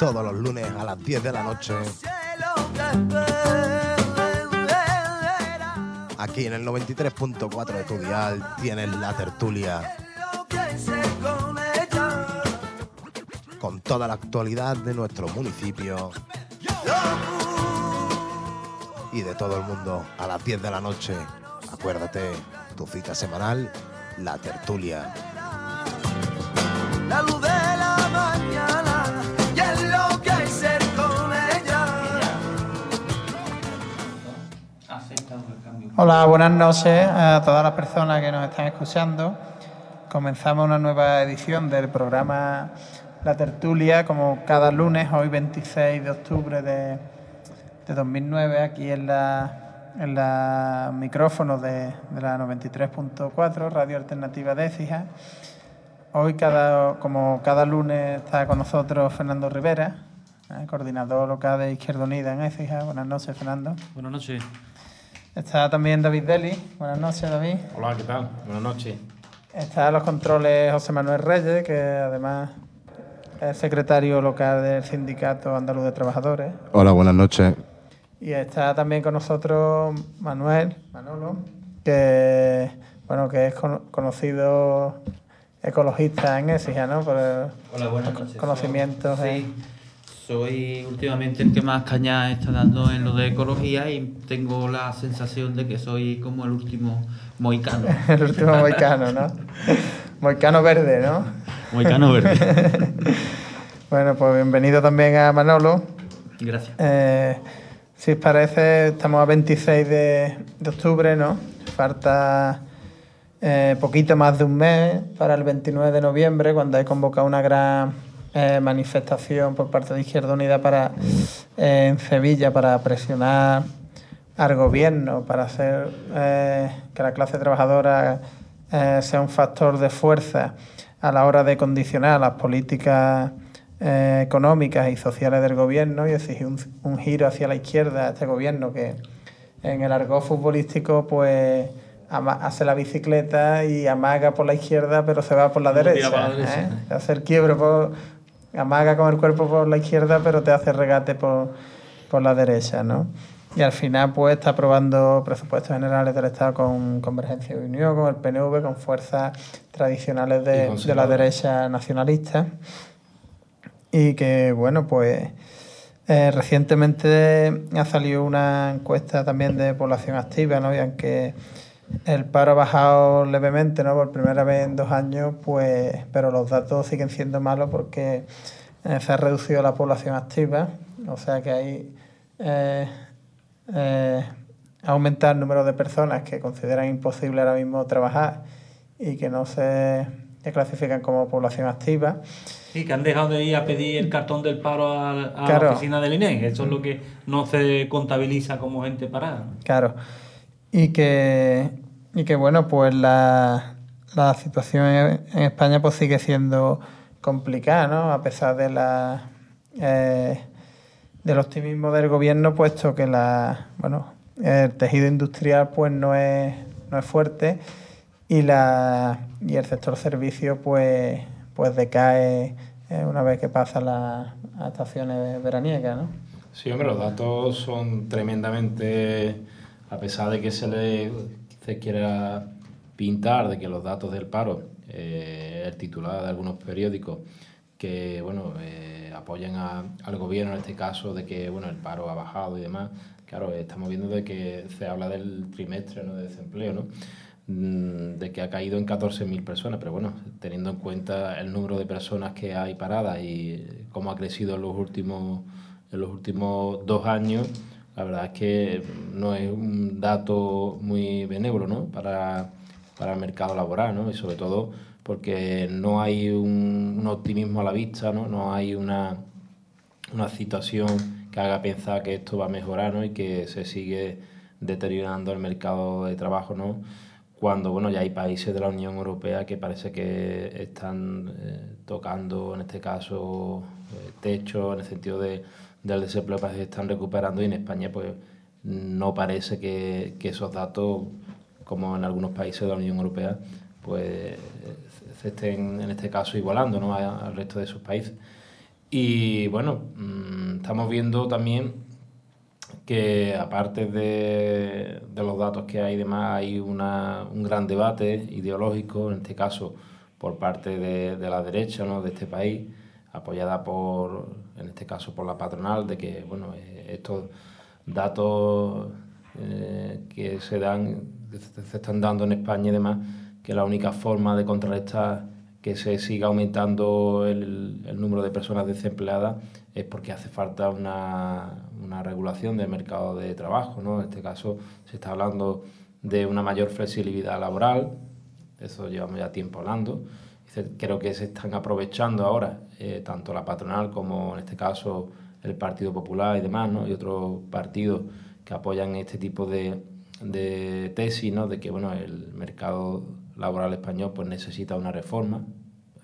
Todos los lunes a las 10 de la noche, aquí en el 93.4 de tu dial, tienes la tertulia con toda la actualidad de nuestro municipio y de todo el mundo a las 10 de la noche. Acuérdate, tu cita semanal, la tertulia. Hola, buenas noches a todas las personas que nos están escuchando. Comenzamos una nueva edición del programa La Tertulia, como cada lunes, hoy 26 de octubre de, de 2009, aquí en la, en la micrófono de, de la 93.4, Radio Alternativa de Écija. Hoy, cada, como cada lunes, está con nosotros Fernando Rivera, ¿eh? coordinador local de Izquierda Unida en Écija. Buenas noches, Fernando. Buenas noches. Está también David Deli. Buenas noches, David. Hola, ¿qué tal? Buenas noches. Está a los controles José Manuel Reyes, que además es secretario local del Sindicato Andaluz de Trabajadores. Hola, buenas noches. Y está también con nosotros Manuel, Manolo, que bueno que es cono- conocido ecologista en Écija, ¿no? Por el- Hola, buenas noches. conocimientos. Sí, soy últimamente el que más caña está dando en lo de ecología y tengo la sensación de que soy como el último moicano. El último moicano, ¿no? Moicano verde, ¿no? Moicano verde. Bueno, pues bienvenido también a Manolo. Gracias. Eh, si os parece, estamos a 26 de, de octubre, ¿no? Falta eh, poquito más de un mes para el 29 de noviembre, cuando hay convocado una gran eh, manifestación por parte de Izquierda Unida para, eh, en Sevilla para presionar al gobierno, para hacer eh, que la clase trabajadora sea un factor de fuerza a la hora de condicionar las políticas económicas y sociales del gobierno y exigir un, un giro hacia la izquierda a este gobierno que en el argot futbolístico pues hace la bicicleta y amaga por la izquierda pero se va por la derecha. derecha, ¿eh? Hace el quiebro por, amaga con el cuerpo por la izquierda pero te hace regate por, por la derecha, ¿no? Y al final pues está aprobando presupuestos generales del Estado con Convergencia y Unión, con el PNV, con fuerzas tradicionales de, de la derecha nacionalista. Y que bueno pues eh, recientemente ha salido una encuesta también de población activa, ¿no? Y aunque el paro ha bajado levemente, ¿no? Por primera vez en dos años, pues, pero los datos siguen siendo malos porque eh, se ha reducido la población activa, o sea que hay eh, eh, ha aumentado el número de personas que consideran imposible ahora mismo trabajar y que no se se clasifican como población activa. Sí, que han dejado de ir a pedir el cartón del paro a, a Claro. la oficina del INE. Eso es lo que no se contabiliza como gente parada. Claro. Y que, y que bueno, pues la, la situación en España pues sigue siendo complicada, ¿no? A pesar de la eh, del optimismo del gobierno, puesto que la bueno, el tejido industrial pues no es, no es fuerte y la y el sector servicio pues pues decae eh, una vez que pasan las las estaciones veraniegas, ¿no? Sí, hombre, los datos son tremendamente, a pesar de que se le se quiera pintar de que los datos del paro, eh, el titular de algunos periódicos que bueno eh, apoyan a- al gobierno en este caso de que bueno el paro ha bajado y demás, claro, estamos viendo de que se habla del trimestre ¿no? de desempleo, ¿no? Mm, de que ha caído en 14.000 personas, pero bueno, teniendo en cuenta el número de personas que hay paradas y cómo ha crecido en los últimos, en los últimos dos años, la verdad es que no es un dato muy benévolo ¿no? para, para el mercado laboral, ¿no? y sobre todo porque no hay un, optimismo a la vista, no, no hay una, una situación que haga pensar que esto va a mejorar ¿no? y que se sigue deteriorando el mercado de trabajo, ¿no? Cuando, bueno, ya hay países de la Unión Europea que parece que están eh, tocando, en este caso, eh, techo, en el sentido de, del desempleo, que están recuperando y en España, pues, no parece que, que esos datos, como en algunos países de la Unión Europea, pues se estén en este caso igualando ¿no? al resto de esos países. Y bueno, mm, estamos viendo también que aparte de, de los datos que hay y demás, hay una, un gran debate ideológico, en este caso por parte de, de la derecha ¿no? de este país, apoyada por, en este caso por la patronal, de que bueno, eh, estos datos eh, que se dan, se están dando en España y demás, que la única forma de contrarrestar que se siga aumentando el, el número de personas desempleadas es porque hace falta una, una regulación del mercado de trabajo. ¿no? En este caso se está hablando de una mayor flexibilidad laboral, eso llevamos ya tiempo hablando. Creo que se están aprovechando ahora, eh, tanto la patronal como en este caso el Partido Popular y demás, ¿no? y otros partidos que apoyan este tipo de, de tesis, ¿no? de que bueno, el mercado laboral español pues, necesita una reforma,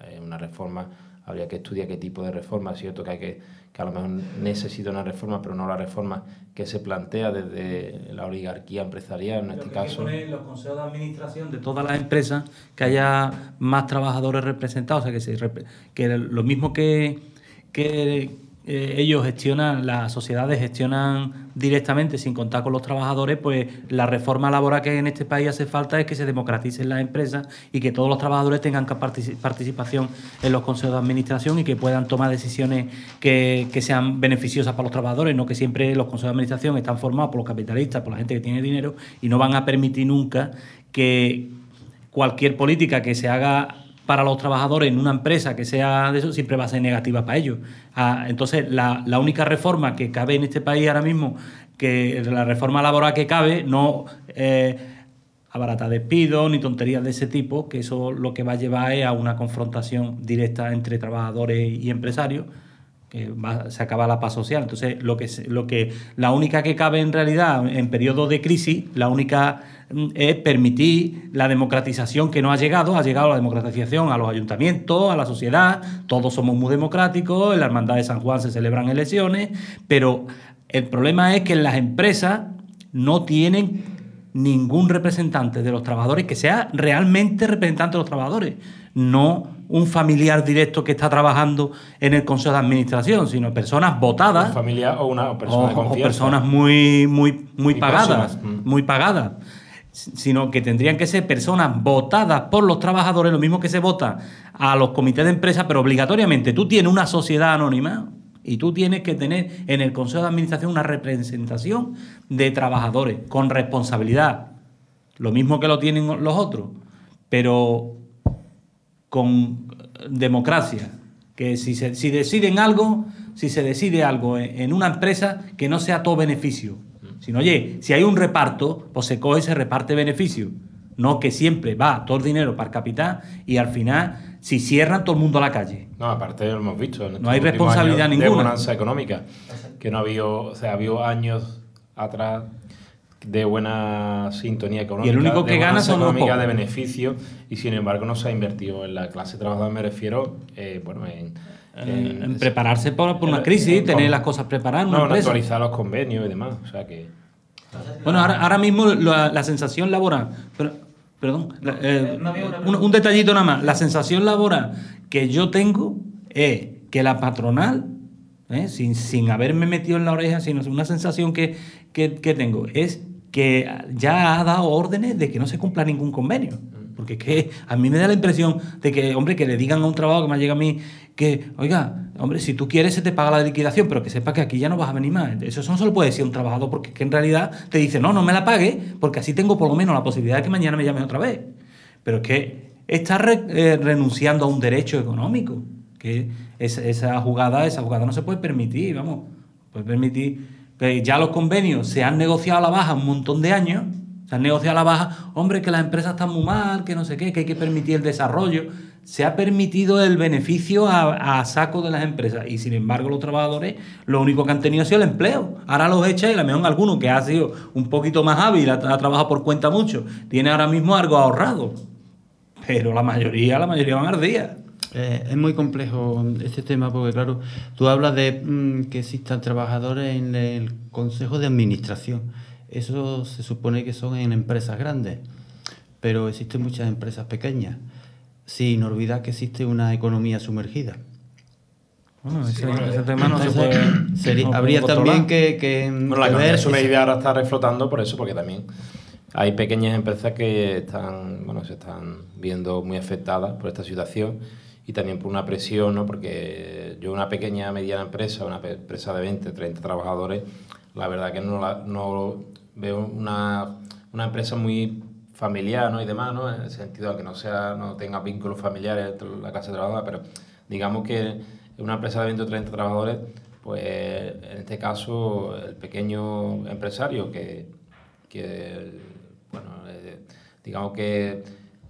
eh, una reforma, habría que estudiar qué tipo de reforma, es cierto que, hay que, que a lo mejor necesita una reforma, pero no la reforma que se plantea desde la oligarquía empresarial en este que hay que caso. poner en los consejos de administración de todas las empresas que haya más trabajadores representados, o sea, que, se que lo mismo que, que eh, ellos gestionan, las sociedades gestionan directamente sin contar con los trabajadores, pues la reforma laboral que en este país hace falta es que se democraticen las empresas y que todos los trabajadores tengan participación en los consejos de administración y que puedan tomar decisiones que, que sean beneficiosas para los trabajadores, no que siempre los consejos de administración están formados por los capitalistas, por la gente que tiene dinero y no van a permitir nunca que cualquier política que se haga para los trabajadores en una empresa que sea de eso siempre va a ser negativa para ellos. Ah, entonces, la, única reforma que cabe en este país ahora mismo, que la reforma laboral que cabe, no eh, abarata despidos ni tonterías de ese tipo, que eso lo que va a llevar es a una confrontación directa entre trabajadores y empresarios se acaba la paz social. Entonces, lo que, lo que la única que cabe en realidad en periodo de crisis, la única mm, es permitir la democratización que no ha llegado, ha llegado la democratización a los ayuntamientos, a la sociedad, todos somos muy democráticos, en la hermandad de San Juan se celebran elecciones, pero el problema es que en las empresas no tienen ningún representante de los trabajadores que sea realmente representante de los trabajadores, no un familiar directo que está trabajando en el consejo de administración, sino personas votadas Un familiar o una persona o, de o personas muy, muy, muy pagadas. Mm. muy pagadas, S- sino que tendrían que ser personas votadas por los trabajadores, lo mismo que se vota a los comités de empresa, pero obligatoriamente tú tienes una sociedad anónima y tú tienes que tener en el consejo de administración una representación de trabajadores con responsabilidad, lo mismo que lo tienen los otros, pero con democracia, que si, se, si deciden algo, si se decide algo en, una empresa, que no sea todo beneficio. Sino, oye, si hay un reparto, pues se coge y se reparte beneficio. No que siempre va todo el dinero para el capital y al final, si cierran, todo el mundo a la calle. No, aparte lo hemos visto. En No hay responsabilidad años ninguna. De bonanza económica. Que no ha habido, o sea, ha habido años atrás de buena sintonía económica. Y el único que gana son los económica, de beneficio, y sin embargo no se ha invertido en la clase trabajadora, me refiero, eh, bueno, en, En, en prepararse por, por una crisis, en- tener con- las cosas preparadas No, en empresa. actualizar los convenios y demás. O sea que. Bueno, ahora, ahora mismo la, la sensación laboral. pero- perdón, la- eh, un, un detallito nada más. La sensación laboral que yo tengo es que la patronal, eh, sin, sin haberme metido en la oreja, sino una sensación que, que- que tengo, es que ya ha dado órdenes de que no se cumpla ningún convenio. Porque es que a mí me da la impresión de que, hombre, que le digan a un trabajo que me llega a mí que, oiga, hombre, si tú quieres se te paga la liquidación, pero que sepa que aquí ya no vas a venir más. Eso no se lo puede decir un trabajador porque es que en realidad te dice, no, no me la pague, porque así tengo por lo menos la posibilidad de que mañana me llames otra vez. Pero es que está eh, renunciando a un derecho económico, que es- esa jugada, esa jugada no se puede permitir, vamos, puede permitir. Ya los convenios se han negociado a la baja un montón de años, se han negociado a la baja, hombre, que las empresas están muy mal, que no sé qué, que hay que permitir el desarrollo. se ha permitido el beneficio a, a saco de las empresas y sin embargo los trabajadores lo único que han tenido ha sido el empleo. Ahora los echa y a lo mejor alguno que ha sido un poquito más hábil, ha, ha trabajado por cuenta mucho, tiene ahora mismo algo ahorrado. Pero la mayoría, la mayoría van al día. Eh, es muy complejo este tema porque, claro, tú hablas de mm, que existan trabajadores en el Consejo de Administración. Eso se supone que son en empresas grandes, pero existen muchas empresas pequeñas, sin olvidar que existe una economía sumergida. Bueno, ese, ese tema no se puede. sería- no se habría también que, que- Bueno, la que economía ver sumergida ahora está reflotando por eso, porque también hay pequeñas empresas que están, bueno, se están viendo muy afectadas por esta situación y también por una presión, ¿no? Porque yo una pequeña, mediana empresa, una empresa de 20, 30 trabajadores, la verdad que no, la- no veo una, una empresa muy familiar, ¿no? Y demás, ¿no? En el sentido de que no sea, no tenga vínculos familiares la casa de trabajadores, pero digamos que una empresa de 20 o 30 trabajadores, pues en este caso el pequeño empresario que, que bueno, eh, digamos que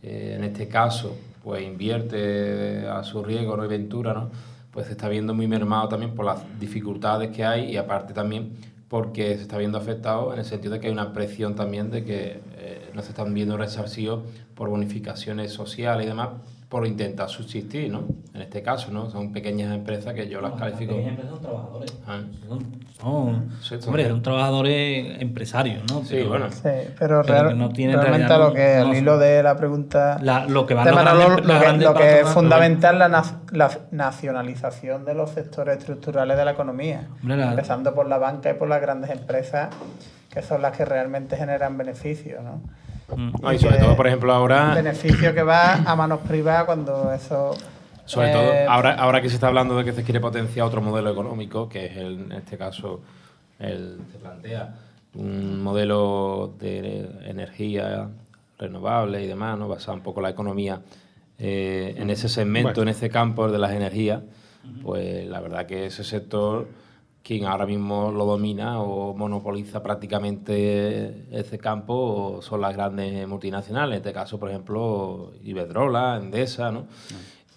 eh, en este caso pues invierte a su riesgo ¿no? y ventura, ¿no? pues se está viendo muy mermado también por las dificultades que hay y aparte también porque se está viendo afectado en el sentido de que hay una presión también de que eh, no se están viendo resarcidos por bonificaciones sociales y demás por intentar subsistir, ¿no? En este caso, ¿no? Son pequeñas empresas que yo las califico... Pequeñas empresas son trabajadores. Ah. Son, son- Sí, son- hombre, son trabajadores empresarios, ¿no? Sí, Pero bueno. Sí, pero, que no realmente realidad a lo no- que no- hilo de la pregunta la- lo que van Manolo, grandes- lo que, grandes lo que es fundamental la, na- la nacionalización de los sectores estructurales de la economía, Hombre, la- empezando por la banca y por las grandes empresas que son las que realmente generan beneficios, ¿no? Mm. No, y sobre que- todo, por ejemplo, ahora... Beneficio que va a manos privadas cuando eso Sobre eh, todo, ahora, ahora que se está hablando de que se quiere potenciar otro modelo económico, que es el, en este caso, el, se plantea un modelo de energía renovable y demás, ¿no? basado un poco en la economía eh, en ese segmento, en ese campo de las energías, pues la verdad que ese sector, quien ahora mismo lo domina o monopoliza prácticamente ese campo son las grandes multinacionales, en este caso, por ejemplo, Iberdrola, Endesa, ¿no?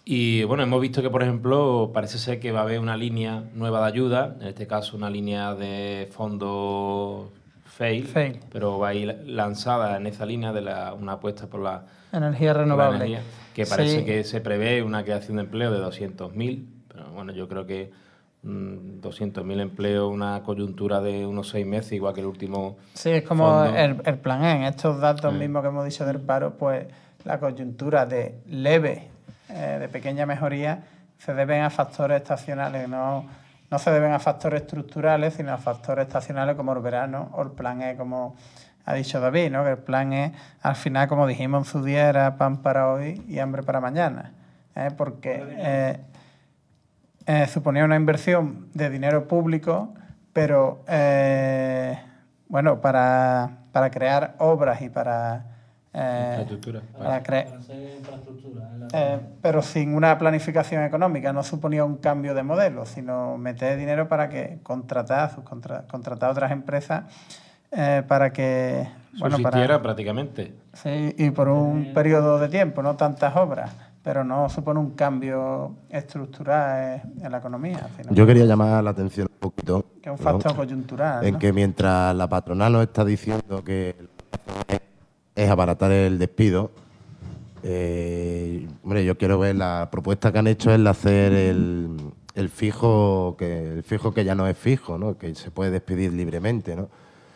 Y bueno, hemos visto que, por ejemplo, parece ser que va a haber una línea nueva de ayuda, en este caso una línea de fondo FAIL, FAIL. pero va a ir lanzada en esa línea de la, una apuesta por la, energía por la renovable. energía, que parece Sí. que se prevé una creación de empleo de 200.000, pero bueno, yo creo que 200.000 empleos, una coyuntura de unos seis meses, igual que el último Sí, es como el, el plan E. En estos datos Mm. mismos que hemos dicho del paro, pues la coyuntura de leve, eh, de pequeña mejoría, se deben a factores estacionales, no, no se deben a factores estructurales, sino a factores estacionales como el verano o el plan E, como ha dicho David, ¿no? que el plan E, al final, como dijimos en su día, era pan para hoy y hambre para mañana. ¿eh? Porque eh, eh, suponía una inversión de dinero público, pero eh, bueno, para, para crear obras y para, eh, Infraestructura. para cre- eh, pero sin una planificación económica, no suponía un cambio de modelo, sino meter dinero para que contratar, subcontra- contratar a otras empresas eh, para que bueno, para- prácticamente. Sí, y por un periodo de tiempo, no tantas obras, pero no supone un cambio estructural en, la economía, sino Yo quería llamar la atención un poquito que es un ¿no? factor coyuntural. en ¿no? que mientras la patronal nos está diciendo que es abaratar el despido, eh, hombre, yo quiero ver la propuesta que han hecho es hacer el, el fijo que el fijo que ya no es fijo, ¿no? que se puede despedir libremente, ¿no?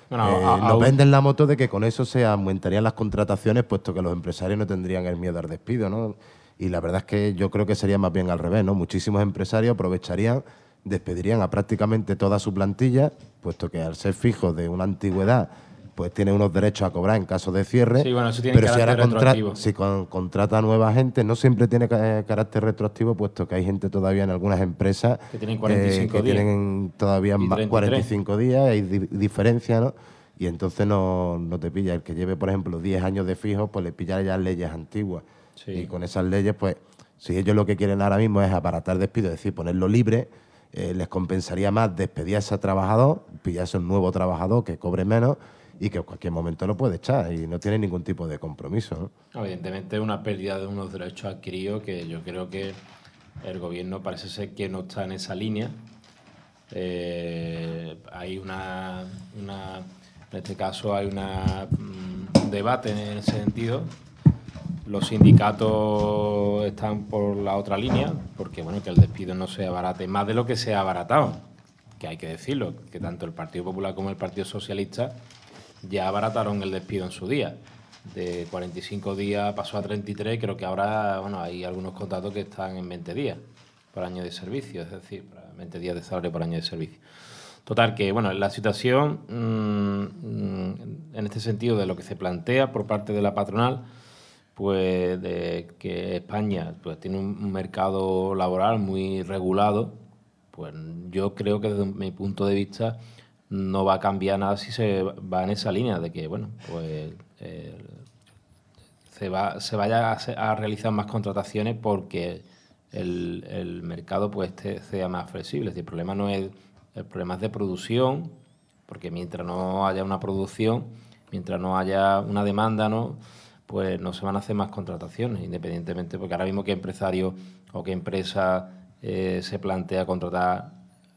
Bueno, Eh, a- a- nos venden la moto de que con eso se aumentarían las contrataciones, puesto que los empresarios no tendrían el miedo al despido, ¿no? Y la verdad es que yo creo que sería más bien al revés, ¿no? Muchísimos empresarios aprovecharían, despedirían a prácticamente toda su plantilla, puesto que al ser fijos de una antigüedad, pues tiene unos derechos a cobrar en caso de cierre. Sí, bueno, eso tiene pero si ahora carácter contra- retroactivo. si con- contrata a nueva gente, no siempre tiene eh, carácter retroactivo, puesto que hay gente todavía en algunas empresas Que tienen 45 que días. tienen todavía Y más 33. 45 días, hay di- diferencia, ¿no? Y entonces no, no te pilla. El que lleve, por ejemplo, 10 años de fijo, pues le pilla ya leyes antiguas. Sí. Y con esas leyes, pues, si ellos lo que quieren ahora mismo es aparatar despido, es decir, ponerlo libre, eh, les compensaría más despedir a ese trabajador, pillarse un nuevo trabajador que cobre menos y que en cualquier momento lo puede echar y no tiene ningún tipo de compromiso. ¿no? Evidentemente es una pérdida de unos derechos adquiridos que yo creo que el gobierno parece ser que no está en esa línea. Eh, hay una, una- en este caso hay una, mm, un debate en ese sentido. Los sindicatos están por la otra línea, porque bueno, que el despido no se abarate más de lo que se ha abaratado, que hay que decirlo, que tanto el Partido Popular como el Partido Socialista ya abarataron el despido en su día. De 45 días pasó a 33, creo que ahora bueno, hay algunos contratos que están en 20 días por año de servicio, es decir, para 20 días de salario por año de servicio. Total, que bueno, la situación mm, mm, en este sentido de lo que se plantea por parte de la patronal, pues de que España pues, tiene un mercado laboral muy regulado, pues yo creo que desde mi punto de vista no va a cambiar nada si se va en esa línea de que, bueno, pues eh, se, va, se vaya a, a realizar más contrataciones porque el, el mercado pues esté- sea más flexible. Es decir, el problema no es el problema es de producción, porque mientras no haya una producción, mientras no haya una demanda, ¿no? Pues no se van a hacer más contrataciones, independientemente, porque ahora mismo qué empresario o qué empresa eh, se plantea contratar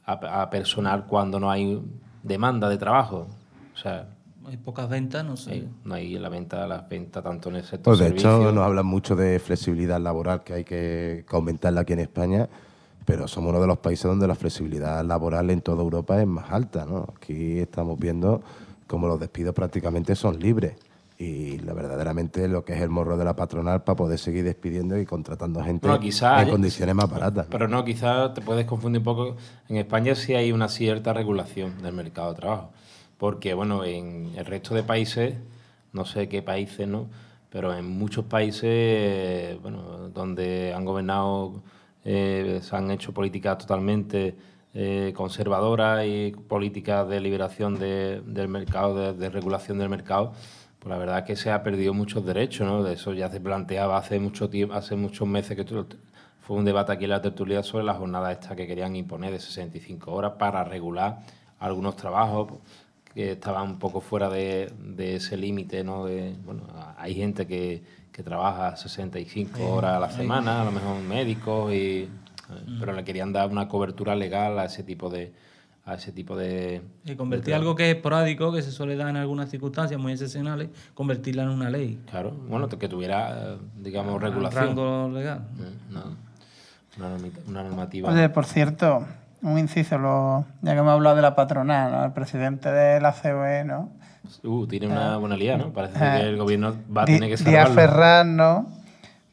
a, a personal cuando no hay demanda de trabajo. O sea, Hay pocas ventas, no sé. hay- no hay la venta, las ventas tanto en el sector Pues de hecho nos hablan mucho de flexibilidad laboral, que hay que, que aumentarla aquí en España, pero somos uno de los países donde la flexibilidad laboral en toda Europa es más alta. ¿no? Aquí estamos viendo como los despidos prácticamente son libres. Y la, verdaderamente lo que es el morro de la patronal para poder seguir despidiendo y contratando gente quizá en haya- condiciones más baratas. Pero no, quizás te puedes confundir un poco. En España sí hay una cierta regulación del mercado de trabajo. Porque, bueno, en el resto de países, no sé qué países, ¿no? Pero en muchos países, eh, bueno, donde han gobernado, eh, se han hecho políticas totalmente eh, conservadoras y políticas de liberación de- del mercado, de, de regulación del mercado, pues la verdad es que se ha perdido muchos derechos, ¿no? De eso ya se planteaba hace mucho tiempo, hace muchos meses que tú- fue un debate aquí en la tertulia sobre la jornada esta que querían imponer de 65 horas para regular algunos trabajos que estaban un poco fuera de, de ese límite, ¿no? De, bueno, hay gente que, que trabaja 65 horas a la semana, a lo mejor médicos, y, pero le querían dar una cobertura legal a ese tipo de a ese tipo de Y convertir algo que es esporádico, que se suele dar en algunas circunstancias muy excepcionales, convertirla en una ley. claro, bueno, que tuviera eh, digamos regulación. rango legal. Eh, Una, una normativa. Oye, por cierto, un inciso, lo, ya que hemos hablado de la patronal, ¿no? el presidente de la COE, ¿no? Uh, tiene una buena lía, ¿no? Parece Ah. que el gobierno va a tener que Díaz salvarlo. Ferran, ¿no?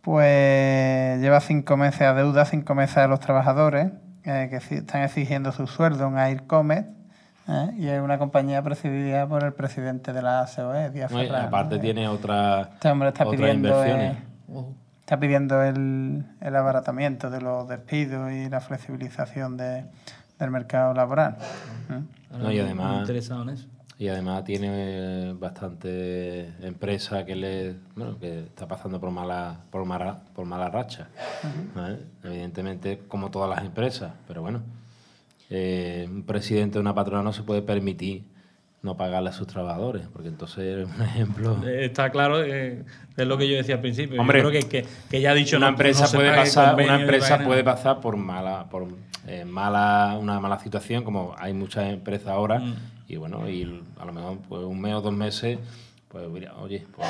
Pues lleva cinco meses a deuda, cinco meses a los trabajadores eh, que están exigiendo su sueldo en Aircomet ¿eh? y es una compañía presidida por el presidente de la COE, Díaz Ferran. aparte ¿no? tiene otra, Este hombre está otras pidiendo, inversiones. eh, está pidiendo el, el abaratamiento de los despidos y la flexibilización de- del mercado laboral. ¿eh? No, y además- interesado en eso. Y además tiene eh, bastante empresa que le bueno, que está pasando por mala por mala, por mala racha. Evidentemente, como todas las empresas, pero bueno, eh, un presidente de una patrona no se puede permitir no pagarle a sus trabajadores, porque entonces es un ejemplo. Eh, Está claro, eh, es lo que yo decía al principio. Yo Hombre, creo que, que, que ya ha dicho una no- empresa no puede pasar una empresa puede pasar por mala por eh, mala una mala situación como hay muchas empresas ahora Mm. Y bueno y a lo mejor pues un mes o dos meses pues mira, oye pues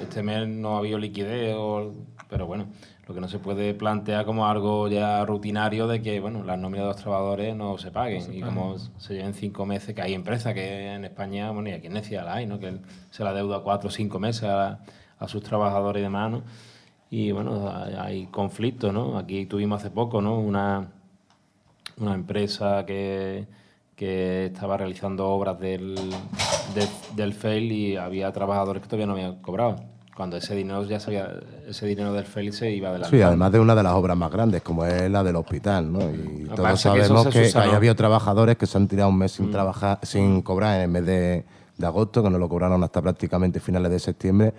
este mes no ha habido liquidez o- pero bueno lo que no se puede plantear como algo ya rutinario de que bueno las nóminas de los trabajadores no se paguen y como se lleven cinco meses que hay empresas que en España bueno y aquí en Necia la hay no que se la deuda cuatro o cinco meses a, a sus trabajadores y demás ¿no? Y bueno, hay, hay conflictos, ¿no? Aquí tuvimos hace poco, ¿no? Una, una empresa que, que estaba realizando obras del, de- del FEIL y había trabajadores que todavía no habían cobrado. Cuando ese dinero ya se había, ese dinero del FEIL se iba adelante. Sí, además de una de las obras más grandes, como es la del hospital, ¿no? Y que todos sabemos que, que hay habido trabajadores que se han tirado un mes sin trabajar, sin cobrar en el mes de, de agosto, que no lo cobraron hasta prácticamente finales de septiembre.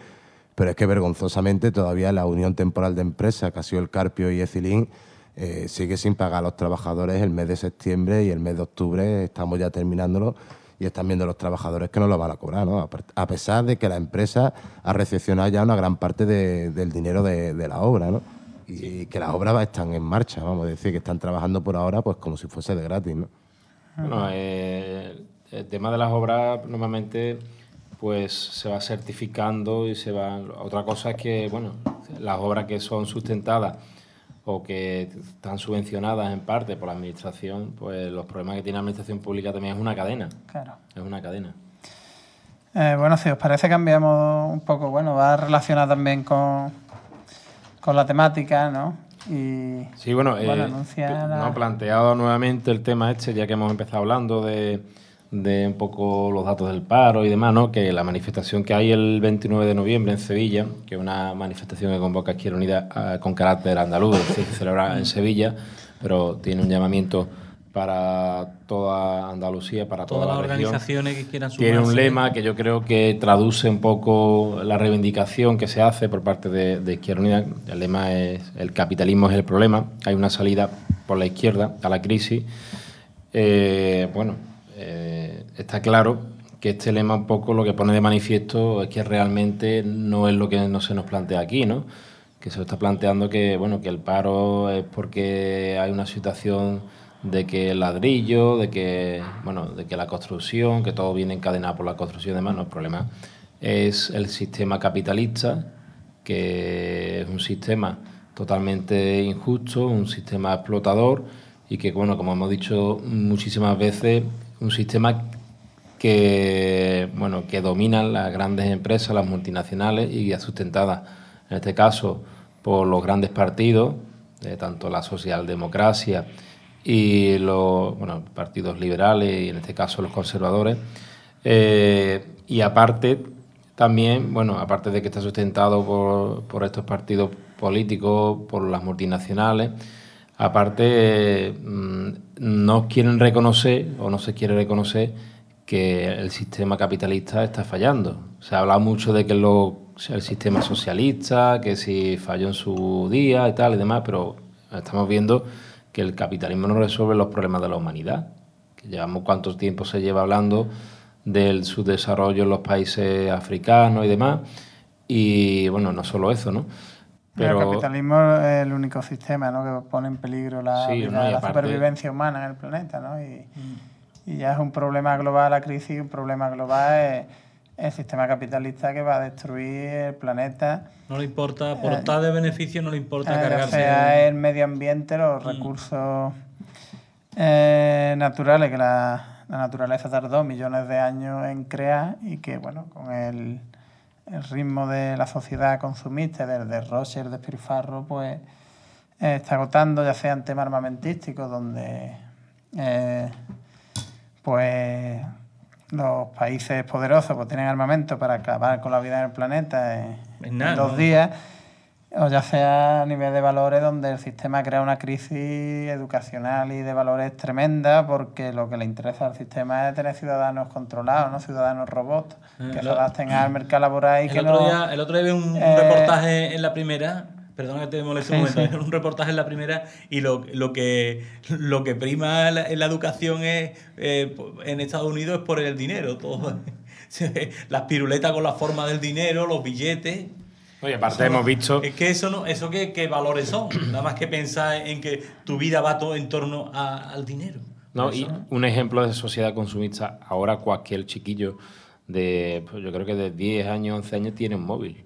Pero es que vergonzosamente todavía la Unión Temporal de Empresas, que ha sido el Carpio y Ecilín, eh, sigue sin pagar a los trabajadores el mes de septiembre y el mes de octubre estamos ya terminándolo. y están viendo los trabajadores que no lo van a cobrar, ¿no? A pesar de que la empresa ha recepcionado ya una gran parte de- del dinero de, de la obra, ¿no? Y que las obras están en marcha, vamos a decir, que están trabajando por ahora pues como si fuese de gratis, ¿no? Bueno, eh, el tema de las obras normalmente pues se va certificando y se va... Otra cosa es que, bueno, las obras que son sustentadas o que están subvencionadas en parte por la administración, pues los problemas que tiene la administración pública también es una cadena, Claro. es una cadena. Eh, bueno, si os parece, cambiamos un poco. Bueno, va relacionado también con, con la temática, ¿no? Y Sí, bueno, Bueno, eh, la- no, planteado nuevamente el tema este, ya que hemos empezado hablando de, de un poco los datos del paro y demás, ¿no? que la manifestación que hay el 29 de noviembre en Sevilla, que es una manifestación que convoca Izquierda Unida ah, con carácter andaluz, se celebra en Sevilla, pero tiene un llamamiento para toda Andalucía, para toda Todas las la organizaciones que quieran Tiene un lema que yo creo que traduce un poco la reivindicación que se hace por parte de, de Izquierda Unida. El lema es el capitalismo es el problema. Hay una salida por la izquierda a la crisis. Eh, bueno, eh, está claro que este lema un poco lo que pone de manifiesto es que realmente no es lo que no se nos plantea aquí, ¿no? Que se está planteando que, bueno, que el paro es porque hay una situación de que el ladrillo, de que, bueno, de que la construcción, que todo viene encadenado por la construcción y demás, no, el problema es el sistema capitalista, que es un sistema totalmente injusto, un sistema explotador y que, bueno, como hemos dicho muchísimas veces, un sistema que, bueno, que dominan las grandes empresas, las multinacionales y es sustentada, en este caso, por los grandes partidos, eh, tanto la socialdemocracia y los bueno, partidos liberales y en este caso los conservadores. Eh, y aparte, también, bueno, aparte de que está sustentado por, por estos partidos políticos, por las multinacionales, aparte mm, no quieren reconocer o no se quiere reconocer que el sistema capitalista está fallando. Se ha hablado mucho de que lo- el sistema socialista, que si falló en su día y tal y demás, pero estamos viendo que el capitalismo no resuelve los problemas de la humanidad. Que llevamos cuánto tiempo se lleva hablando del subdesarrollo en los países africanos y demás. Y bueno, no solo eso, ¿no? Pero el capitalismo es el único sistema ¿no? que pone en peligro la, Sí, vida, ¿no? Y la aparte- supervivencia humana en el planeta. ¿no? Y, y ya es un problema global la crisis, un problema global es el sistema capitalista que va a destruir el planeta, No le importa, por tal de beneficio no le importa eh, cargarse. sea el medio ambiente, los recursos eh, naturales que la, la naturaleza tardó millones de años en crear y que, bueno, con el, el ritmo de la sociedad consumista, del derroche, el despilfarro, pues eh, está agotando, ya sea en temas armamentísticos, donde eh, pues los países poderosos pues, tienen armamento para acabar con la vida en el planeta en, en nada, dos ¿no? días, o ya sea a nivel de valores donde el sistema crea una crisis educacional y de valores tremenda porque lo que le interesa al sistema es tener ciudadanos controlados, no ciudadanos robots, Eh, que se lo- adapten al mercado laboral y que El otro, no... día, el otro día vi un, un eh, reportaje en la primera, perdona que te moleste un momento, sí. un reportaje en la primera y lo, lo, que, lo que prima la- en la educación es eh, en Estados Unidos es por el dinero, todo. Las piruletas con la forma del dinero, los billetes. Oye, aparte hemos visto... Es que eso no, eso qué, qué valores son, nada más que pensar en que tu vida va todo en torno a- al dinero. No, y un ejemplo de sociedad consumista, ahora cualquier chiquillo de, pues yo creo que de 10 años, 11 años tiene un móvil.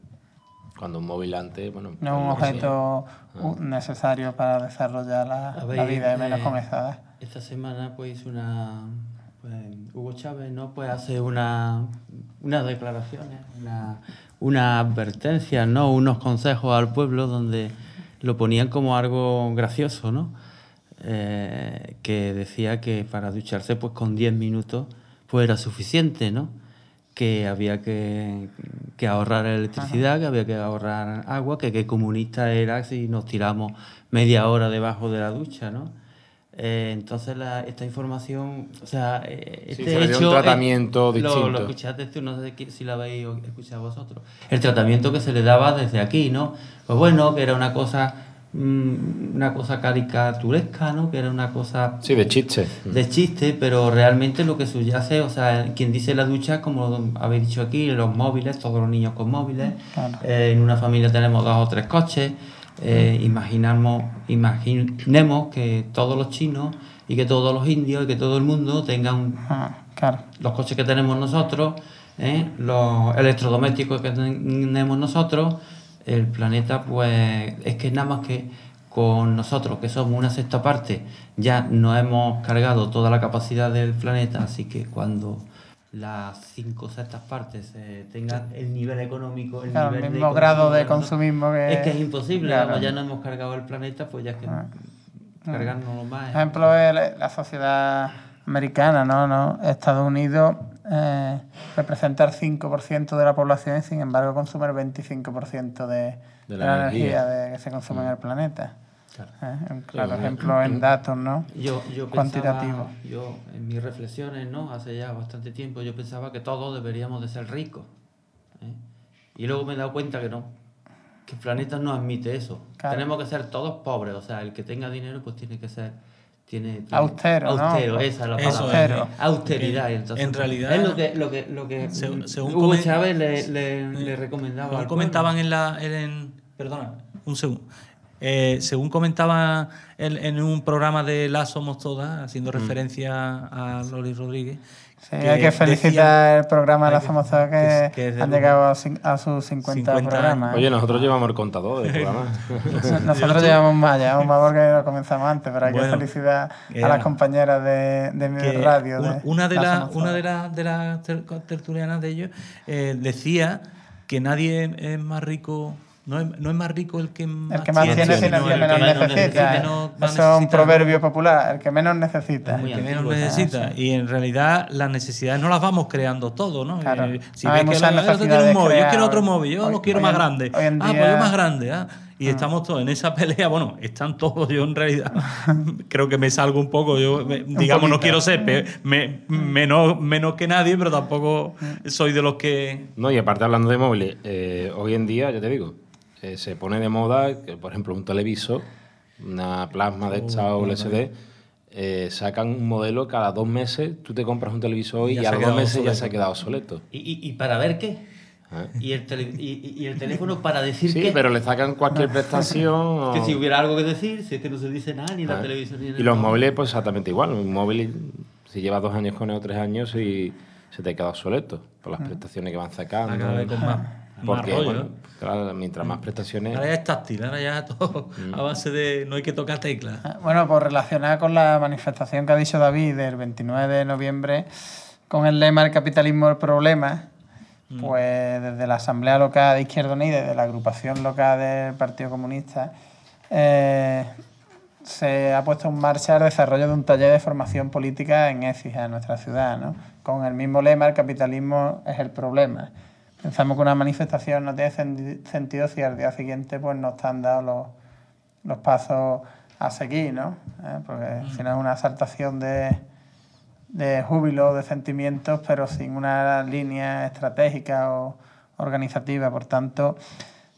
Cuando un móvil antes, bueno... no es un objeto u- necesario para desarrollar la, vida, y menos eh, edad. Esta semana pues hizo una pues, Hugo Chávez no pues hace una unas declaraciones, una, una advertencia, ¿no? unos consejos al pueblo donde lo ponían como algo gracioso, ¿no? Eh, que decía que para ducharse pues con 10 minutos pues era suficiente, ¿no? Que había que, que ahorrar electricidad, que había que ahorrar agua, que qué comunista era si nos tiramos media hora debajo de la ducha, ¿no? Eh, entonces la- esta información, o sea, eh, Sí, este se dio un hecho, tratamiento eh, distinto. Lo, lo escuchaste tú, no sé si lo habéis escuchado vosotros. El tratamiento que se le daba desde aquí, ¿no? Pues bueno, que era una cosa una cosa caricaturesca, ¿no? Que era una cosa Sí, de chiste. de chiste, pero realmente lo que subyace, o sea, quien dice la ducha, como habéis dicho aquí, los móviles, todos los niños con móviles, Claro. eh, en una familia tenemos dos o tres coches, eh, imaginamos, imaginemos que todos los chinos y que todos los indios y que todo el mundo tengan Ah, claro. los coches que tenemos nosotros, ¿eh? los electrodomésticos que tenemos nosotros, el planeta, pues es que nada más que con nosotros, que somos una sexta parte, ya nos hemos cargado toda la capacidad del planeta, así que cuando las cinco sextas partes eh, tengan el nivel económico, el Claro, el nivel de mismo grado de consumismo que- Es que es imposible, Claro. ya no hemos cargado el planeta, pues ya es que Ah. cargarnos más. Por ejemplo, la sociedad americana, ¿no? ¿no? Estados Unidos eh, representa el 5% de la población y sin embargo consume el 25% de, de la la, energía. energía, de- que se consume en el planeta. Claro. ¿eh? Un claro bueno. ejemplo en datos, ¿no? Yo, yo Cuantitativo. pensaba, yo en mis reflexiones, ¿no? Hace ya bastante tiempo, yo pensaba que todos deberíamos de ser ricos. ¿eh? Y luego me he dado cuenta que no, que el planeta no admite eso. Claro. Tenemos que ser todos pobres, o sea, el que tenga dinero pues tiene que ser... Tiene, tiene- Austero, ¿no? Austero, esa es la Eso palabra. es, ¿no? Austeridad. En- entonces, en realidad- Es lo que, lo que, lo que Según- Hugo comen- Chávez le, le, le recomendaba. Al comentaban en la. en- en- perdona, un segundo. Eh, según comentaba en, en un programa de La Somos Todas, haciendo referencia a Loli Rodríguez. Sí, hay que felicitar el programa de la Famosa que, que- que han llegado a, sus 50, 50 programas. Oye, nosotros llevamos el contador del programa. Nosotros llevamos más, llevamos más porque lo comenzamos antes, pero hay Bueno, que felicitar que a las era- compañeras de, de mi que radio. un- de una de La las Todas. de las de las ter- tertulianas de ellos eh, decía que nadie es más rico no es, no es más rico el que más El que más tiene, sino el que menos necesita. Eso es un proverbio popular, el que menos necesita. Es muy que menos necesita. Y en realidad las necesidades no las vamos creando todos, ¿no? Claro. Eh, si Hay ves que el tiene necesidades un móvil, yo quiero otro móvil, yo Hoy- lo quiero hoy más grande. hoy en ah, pues yo más grande. ah. Y estamos todos en esa pelea. Bueno, están todos. Yo en realidad creo que me salgo un poco. Yo, me- digamos, no quiero ser pe- me- menos, menos que nadie, pero tampoco soy de los que. No, y aparte hablando de móviles, eh, hoy en día, ya te digo, eh, se pone de moda que, por ejemplo, un televisor, una plasma de esta o LCD, eh, sacan un modelo cada dos meses, tú te compras un televisor y, Ya a los dos meses ya se ha quedado obsoleto. ¿Y, y, y para ver qué? ¿eh? ¿Y el, tele- y, y- y el teléfono para decir Sí, qué? pero le sacan cualquier prestación. o- Que si hubiera algo que decir, si es que no se dice nada, ni en la ¿eh? televisión ni en el Y los móvil. móviles, pues exactamente igual. Un móvil, si llevas dos años con él o tres años, y se te queda obsoleto por las prestaciones que van sacando. Con más, Porque, más rollo. bueno, ¿no? claro, mientras más prestaciones. Ahora ya es táctil, ahora ya todo Mm. a base de. No hay que tocar teclas. Bueno, pues relacionada con la manifestación que ha dicho David del 29 de noviembre, con el lema El capitalismo el problema, pues desde la Asamblea Local de Izquierda Unida y de la agrupación local del Partido Comunista, eh, se ha puesto en marcha el desarrollo de un taller de formación política en Écija, en nuestra ciudad, ¿no? con el mismo lema El capitalismo es el problema. Pensamos que una manifestación no tiene sen- sentido si al día siguiente pues, no están dados los, los pasos a seguir, ¿no? ¿Eh? Porque al final es una exaltación de, de júbilo, de sentimientos, pero sin una línea estratégica o organizativa. Por tanto,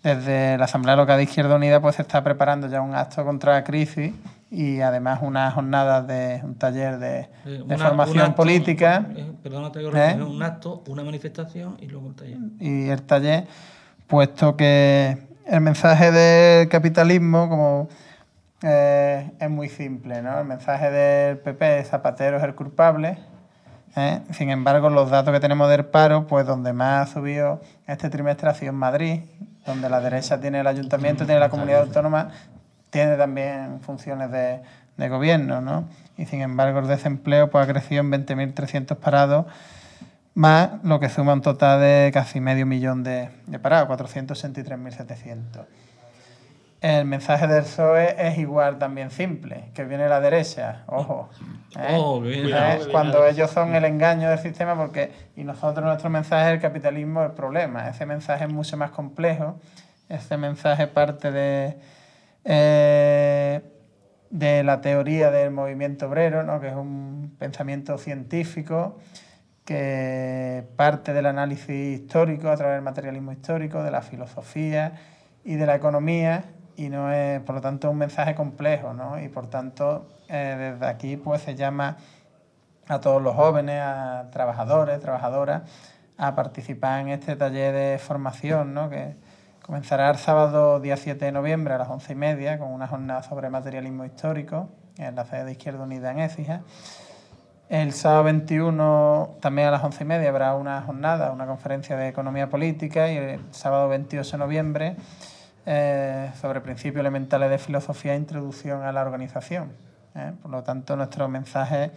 desde la Asamblea Local de Izquierda Unida pues se está preparando ya un acto contra la crisis y además unas jornadas de un taller de, Eh, de una- formación acto- política eh, perdona, te digo, ¿Eh? un acto, una manifestación y luego un taller. y el taller, puesto que el mensaje del capitalismo, como eh, es muy simple, ¿no? El mensaje del PP, Zapatero es el culpable. ¿eh? Sin embargo, los datos que tenemos del paro, pues donde más ha subido este trimestre ha sido en Madrid, donde la derecha tiene el ayuntamiento, tiene la comunidad autónoma, tiene también funciones de, de gobierno, ¿no? Y sin embargo, el desempleo pues, ha crecido en 20.300 parados, más lo que suma un total de casi medio millón de, de parados, 483.700. El mensaje del PSOE es igual también simple, que viene la derecha, ojo. ¿eh? ¿Eh? Cuando ellos son el engaño del sistema, porque y nosotros nuestro mensaje es el capitalismo el problema. Ese mensaje es mucho más complejo. Ese mensaje parte de, eh, de la teoría del movimiento obrero, ¿no? que es un pensamiento científico que parte del análisis histórico a través del materialismo histórico, de la filosofía y de la economía y no es, por lo tanto, un mensaje complejo, ¿no? Y por tanto, eh, desde aquí pues se llama a todos los jóvenes, a trabajadores, trabajadoras, a participar en este taller de formación, ¿no? Que comenzará el sábado día 7 de noviembre a las once y media con una jornada sobre materialismo histórico en la sede de Izquierda Unida en Écija. El sábado 21, también a las once y media, habrá una jornada, una conferencia de economía política y el sábado 28 de noviembre eh, sobre principios elementales de filosofía e introducción a la organización. ¿eh? Por lo tanto, nuestro mensaje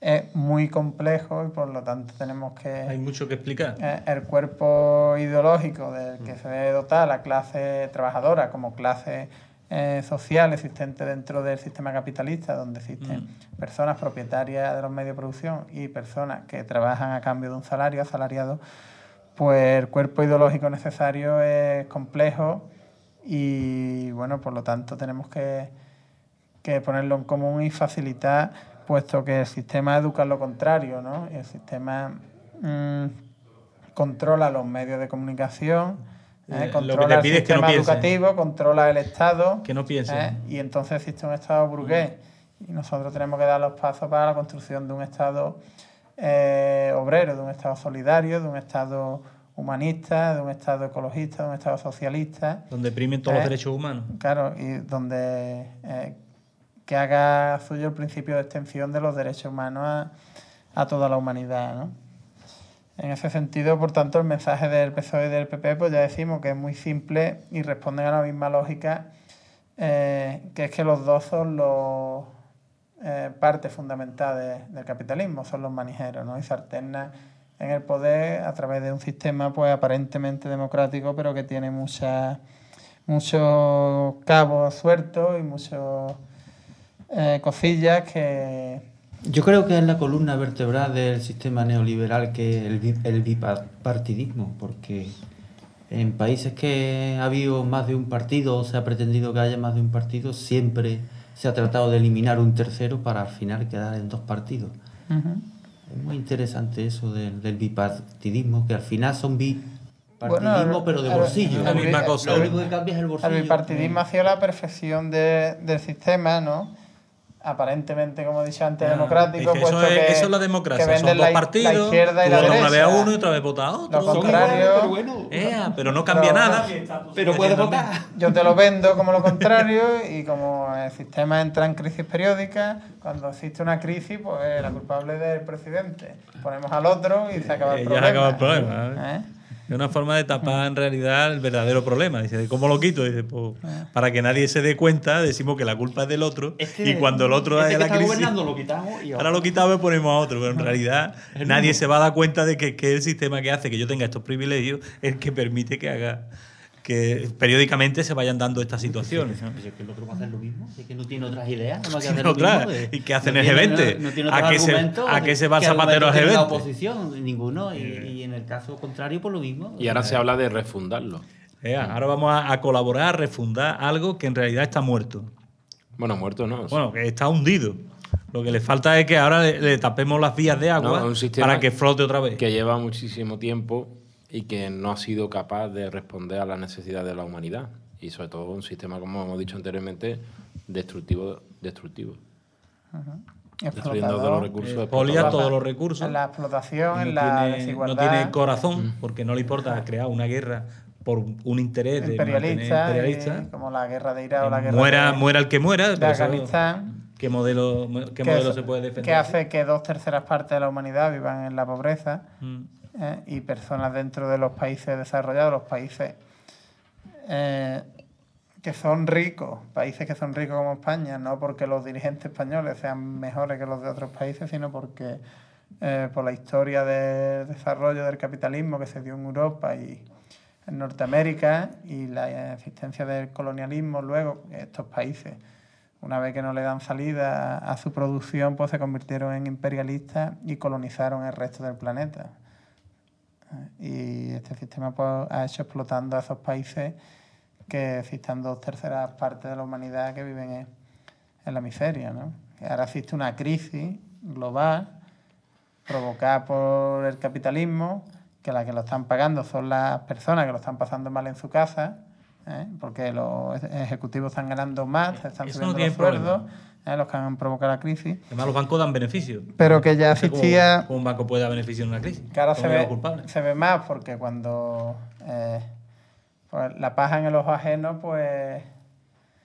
es muy complejo y por lo tanto tenemos que... Hay mucho que explicar. Eh, el cuerpo ideológico del que se debe dotar la clase trabajadora como clase eh, social existente dentro del sistema capitalista, donde existen personas propietarias de los medios de producción y personas que trabajan a cambio de un salario asalariado, pues el cuerpo ideológico necesario es complejo y bueno, por lo tanto tenemos que, que ponerlo en común y facilitar, puesto que el sistema educa lo contrario, ¿no? El sistema mm, controla los medios de comunicación, controla el pide es que no sistema educativo, controla el Estado. Que no piensen. ¿eh? Y entonces existe un Estado burgués. Y nosotros tenemos que dar los pasos para la construcción de un Estado eh, obrero, de un Estado solidario, de un Estado humanista, de un Estado ecologista, de un Estado socialista. Donde primen todos los Eh, derechos humanos. Claro, y donde que haga suyo el principio de extensión de los derechos humanos a, toda la humanidad. ¿no? En ese sentido, por tanto, el mensaje del PSOE y del PP, pues ya decimos que es muy simple y responden a la misma lógica, eh, que es que los dos son los eh, parte fundamental de- del capitalismo, son los manijeros, ¿no? Y se alternan en el poder a través de un sistema pues aparentemente democrático, pero que tiene muchas muchos cabos sueltos y muchas eh, cosillas que Yo creo que es la columna vertebral del sistema neoliberal que es el, bi- el bipartidismo, porque en países que ha habido más de un partido o se ha pretendido que haya más de un partido, siempre se ha tratado de eliminar un tercero para al final quedar en dos partidos. Es muy interesante eso del, del bipartidismo, que al final son bipartidismo, Bueno, pero de bolsillo. La misma cosa. Lo único que cambia es el bolsillo. el bipartidismo ha sido la perfección de- del sistema, ¿no? Aparentemente, como he dicho antes, Ya, democrático. es que eso, es, que- eso es la democracia. Son dos la, partidos. La izquierda y tú la derecha. una vez a uno y otra vez votas a otro. Lo contrario, pero bueno. Ea, pero no cambia Pero- nada. Pero puedes votar. Yo te lo vendo como lo contrario y como el sistema entra en crisis periódicas, cuando existe una crisis, pues la culpable es del presidente. Ponemos al otro y se acaba el Eh, ya problema. se acaba el problema, ¿Eh? Es una forma de tapar en realidad el verdadero problema. Dice, ¿cómo lo quito? Dice, pues, para que nadie se dé cuenta, decimos que la culpa es del otro. y cuando el otro este es que la está crisis, gobernando lo quitamos y ahora lo quitamos y ponemos a otro. Pero en realidad nadie se va a dar cuenta de que, que el sistema que hace que yo tenga estos privilegios es el que permite que haga que periódicamente se vayan dando estas situaciones. ¿no? Pues es que el otro va a hacer lo mismo, es que no tiene otras ideas, más que Tiene hacer lo otras. mismo, eh. ¿Y qué hacen No el tiene- G20? no- no tiene ¿A otros qué se- argumentos a qué se va ¿Qué Zapatero argumentos tiene G20? la oposición? Ninguno, y, y en el caso contrario, por lo mismo. Y ahora se habla de refundarlo. Eh, ahora vamos a, a colaborar, a refundar algo que en realidad está muerto. Bueno, muerto no. Bueno, que está hundido. Lo que le falta es que ahora le, le tapemos las vías de agua No, para que flote otra vez. que lleva muchísimo tiempo y que no ha sido capaz de responder a las necesidades de la humanidad. Y sobre todo un sistema, como hemos dicho anteriormente, destructivo. destructivo Destruyendo todos los recursos. Eh, Polia todos los recursos. En la explotación, no en la tiene, no desigualdad. tiene corazón porque no le importa crear una guerra por un interés de imperialista, mantener imperialista. y como la guerra de Irak o la guerra muera, de, muera el que muera. de Afganistán. ¿Qué modelo, qué que modelo es- se puede defender? Que hace que dos terceras partes de la humanidad vivan en la pobreza Mm. ¿Eh? y personas dentro de los países desarrollados, los países eh, que son ricos, países que son ricos como España, no porque los dirigentes españoles sean mejores que los de otros países, sino porque eh, por la historia de desarrollo del capitalismo que se dio en Europa y en Norteamérica y la existencia del colonialismo luego, estos países, una vez que no le dan salida a su producción, pues se convirtieron en imperialistas y colonizaron el resto del planeta. Y este sistema pues, ha hecho explotando a esos países que existan dos terceras partes de la humanidad que viven en, en la miseria. ¿no? Ahora existe una crisis global provocada por el capitalismo, que las que lo están pagando son las personas que lo están pasando mal en su casa, ¿eh? porque los ejecutivos están ganando más, están Eso no subiendo tiene los sueldos, problema. ¿Eh? los que han provocado la crisis, Además, los bancos dan beneficios. pero que ya No sé cómo- existía, cómo un banco puede dar beneficio en una crisis. que ahora se ve, se ve más, porque cuando eh, pues, la paja en el ojo ajeno, pues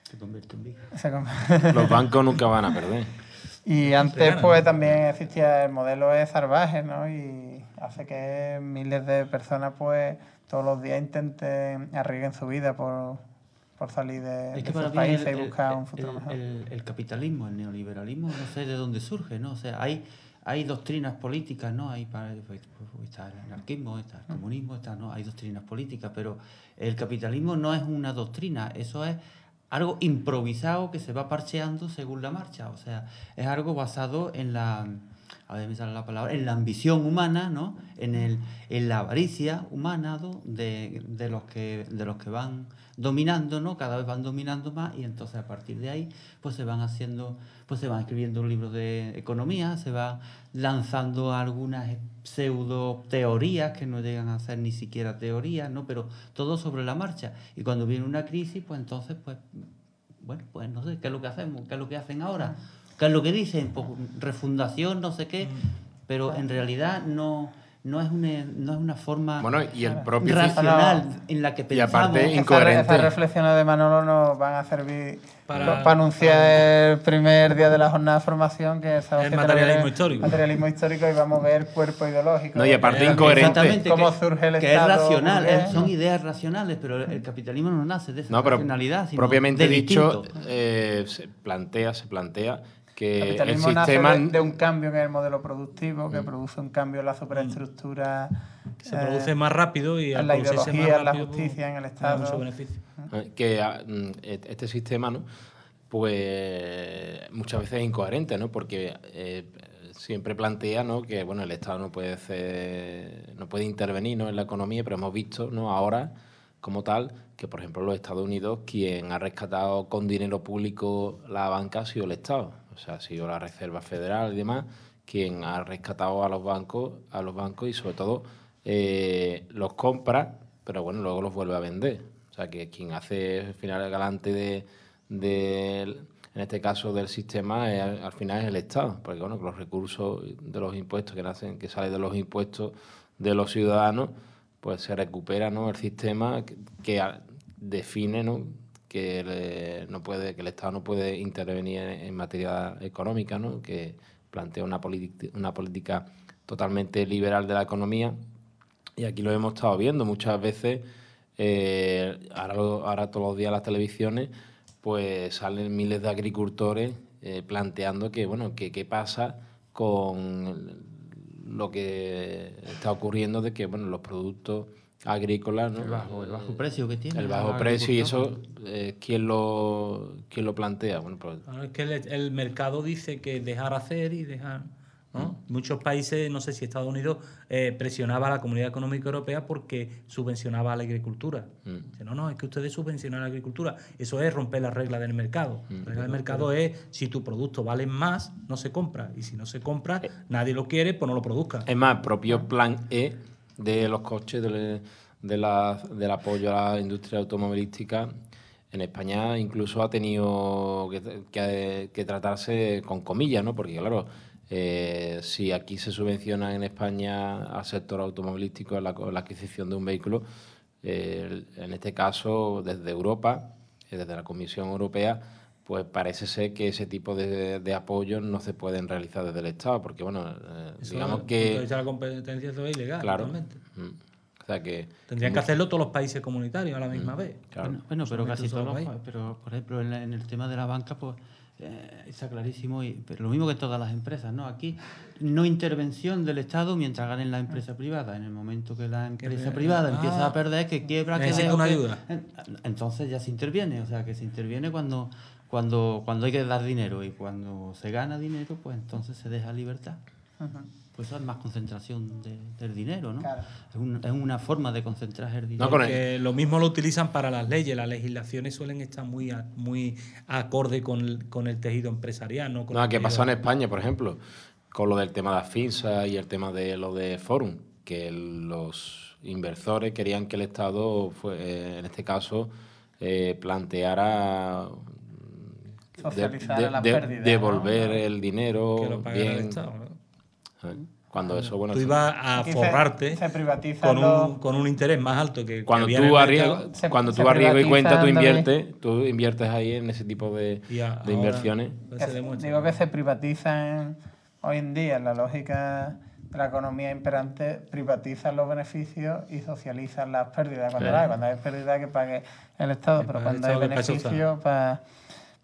Se convierte en com- Los bancos nunca van a perder. Y antes ganan, pues ¿no? también existía el modelo es salvaje, ¿no? Y hace que miles de personas pues todos los días intenten arriesguen su vida por, por salir de, Es de que sus países el, y el- buscar un el- futuro mejor. el- el capitalismo, el neoliberalismo, no sé de dónde surge, ¿no? O sea, hay, hay doctrinas políticas, ¿no? Hay para, pues, pues, está el anarquismo, está el comunismo, está, ¿no? Hay doctrinas políticas, pero el capitalismo no es una doctrina, eso es algo improvisado que se va parcheando según la marcha. O sea, es algo basado en la, a ver, me sale la palabra, en la ambición humana, ¿no? En, el, en la avaricia humana ¿no? de, de los que, de los que van dominando, ¿no? Cada vez van dominando más y entonces a partir de ahí pues se van haciendo, pues se van escribiendo libros de economía, se va lanzando algunas pseudo teorías que no llegan a ser ni siquiera teorías, ¿no? Pero todo sobre la marcha. Y cuando viene una crisis, pues entonces, pues, bueno, pues no sé, ¿qué es lo que hacemos? ¿Qué es lo que hacen ahora? ¿Qué es lo que dicen? Pues refundación, no sé qué, pero en realidad no, no, es, una, no es una forma Bueno, y el propio... racional en la que Y pensamos. aparte, Esas re- incoherente. Esas reflexiones de Manolo nos van a servir Para- para, anunciar el primer día de la jornada de formación que es El de materialismo histórico. Materialismo histórico y vamos a ver cuerpo ideológico. No, y aparte incoherente. Exactamente, ¿Cómo que, surge el que Estado es racional, es- son no? ideas racionales, pero el capitalismo no nace de esa No, pero racionalidad, sino propiamente del dicho, eh, se plantea, se plantea que el capitalismo sistema... nace de, de un cambio en el modelo productivo que produce un cambio en la superestructura, Se eh, produce más rápido y al en la producirse más ideología, en la rápido, justicia, en el Estado. mucho beneficio. Eh, que ah, mm, et- este sistema, ¿no? Pues muchas veces es incoherente, ¿no? Porque eh, siempre plantea, ¿no? Que bueno, el Estado no puede hacer- no puede intervenir, ¿no? En la economía, pero hemos visto, ¿no? Ahora como tal que por ejemplo los Estados Unidos quien ha rescatado con dinero público la banca ha sido el Estado, o sea, ha sido la Reserva Federal y demás quien ha rescatado a los bancos, a los bancos y sobre todo eh, los compra, pero bueno, luego los vuelve a vender. O sea, que quien hace al final el galante de, en este caso del sistema, al al final es el Estado, porque bueno, los recursos de los impuestos que nacen, que salen de los impuestos de los ciudadanos, pues se recupera ¿no? el sistema que, que define ¿no? Que le- no puede que el Estado no puede intervenir en, materia económica, ¿no? que plantea una, una política totalmente liberal de la economía y aquí lo hemos estado viendo muchas veces, eh, ahora, ahora todos los días las televisiones, pues salen miles de agricultores eh, planteando que, bueno, qué pasa con lo que está ocurriendo de que, bueno, los productos agrícolas, ¿no? El bajo, el bajo precio que tiene. El la bajo precio y eso, eh, ¿quién, lo, ¿quién lo plantea? Bueno, pues Claro, es que el, el mercado dice que dejar hacer y dejar. ¿no? Muchos países, no sé si Estados Unidos, eh, presionaba a la Comunidad Económica Europea porque subvencionaba a la agricultura. Mm. Dice, no, no, es que ustedes subvencionan a la agricultura. Eso es romper las reglas del mercado. Mm. La regla del mercado es si tu producto vale más, no se compra. Y si no se compra, Eh. nadie lo quiere, pues no lo produzca. Es más, propio plan E de los coches, de la- del apoyo a la industria automovilística, en España incluso ha tenido que, que- que tratarse con comillas, ¿no? Porque, claro, eh, si aquí se subvenciona en España al sector automovilístico la, la adquisición de un vehículo, eh, en este caso desde Europa, eh, desde la Comisión Europea, pues parece ser que ese tipo de, de apoyos no se pueden realizar desde el Estado, porque bueno, eh, Eso, digamos que... la competencia es ilegal. Claro. totalmente. Mm. O sea que... Tendrían que hacerlo todos los países comunitarios a la misma vez. Claro. Bueno, bueno, pero casi todos los pa- Pero, por ejemplo, en, la- en el tema de la banca, pues eh, está clarísimo. Y, pero lo mismo que en todas las empresas, ¿no? Aquí no intervención del Estado mientras ganen la empresa privada. En el momento que la empresa privada ah, empieza a perder, que quiebra, que una ayuda. en- Entonces ya se interviene. O sea, que se interviene cuando, cuando, cuando hay que dar dinero. Y cuando se gana dinero, pues entonces se deja libertad. Pues eso es más concentración de- del dinero, ¿no? Claro. Es, un- es una forma de concentrar el dinero. Porque lo mismo lo utilizan para las leyes. Las legislaciones suelen estar muy, a- muy acorde con el, con el tejido empresarial. No, con No, que pasó en España, por ejemplo, con lo del tema de las FINSA y el tema de lo de Forum, que los inversores querían que el Estado, fue, eh, en este caso, eh, planteara de- Socializar de- las de- pérdidas, devolver ¿no? el dinero Que lo pague el bien. Estado. ¿no? ¿sabes? Cuando eso, bueno, Tú eso- ibas a se- forrarte se privatizan con un, con un interés más alto que, que cuando en tú el arriesgas. Se- cuando se tú arriesgas y cuenta, tú inviertes, tú inviertes ahí en ese tipo de, de inversiones. que se se- digo que se privatizan hoy en día, en la lógica de la economía imperante, privatizan los beneficios y socializan las pérdidas. Cuando, Claro. hay, cuando hay pérdida que pague el Estado, Que pero el cuando hay Estado, que beneficios para,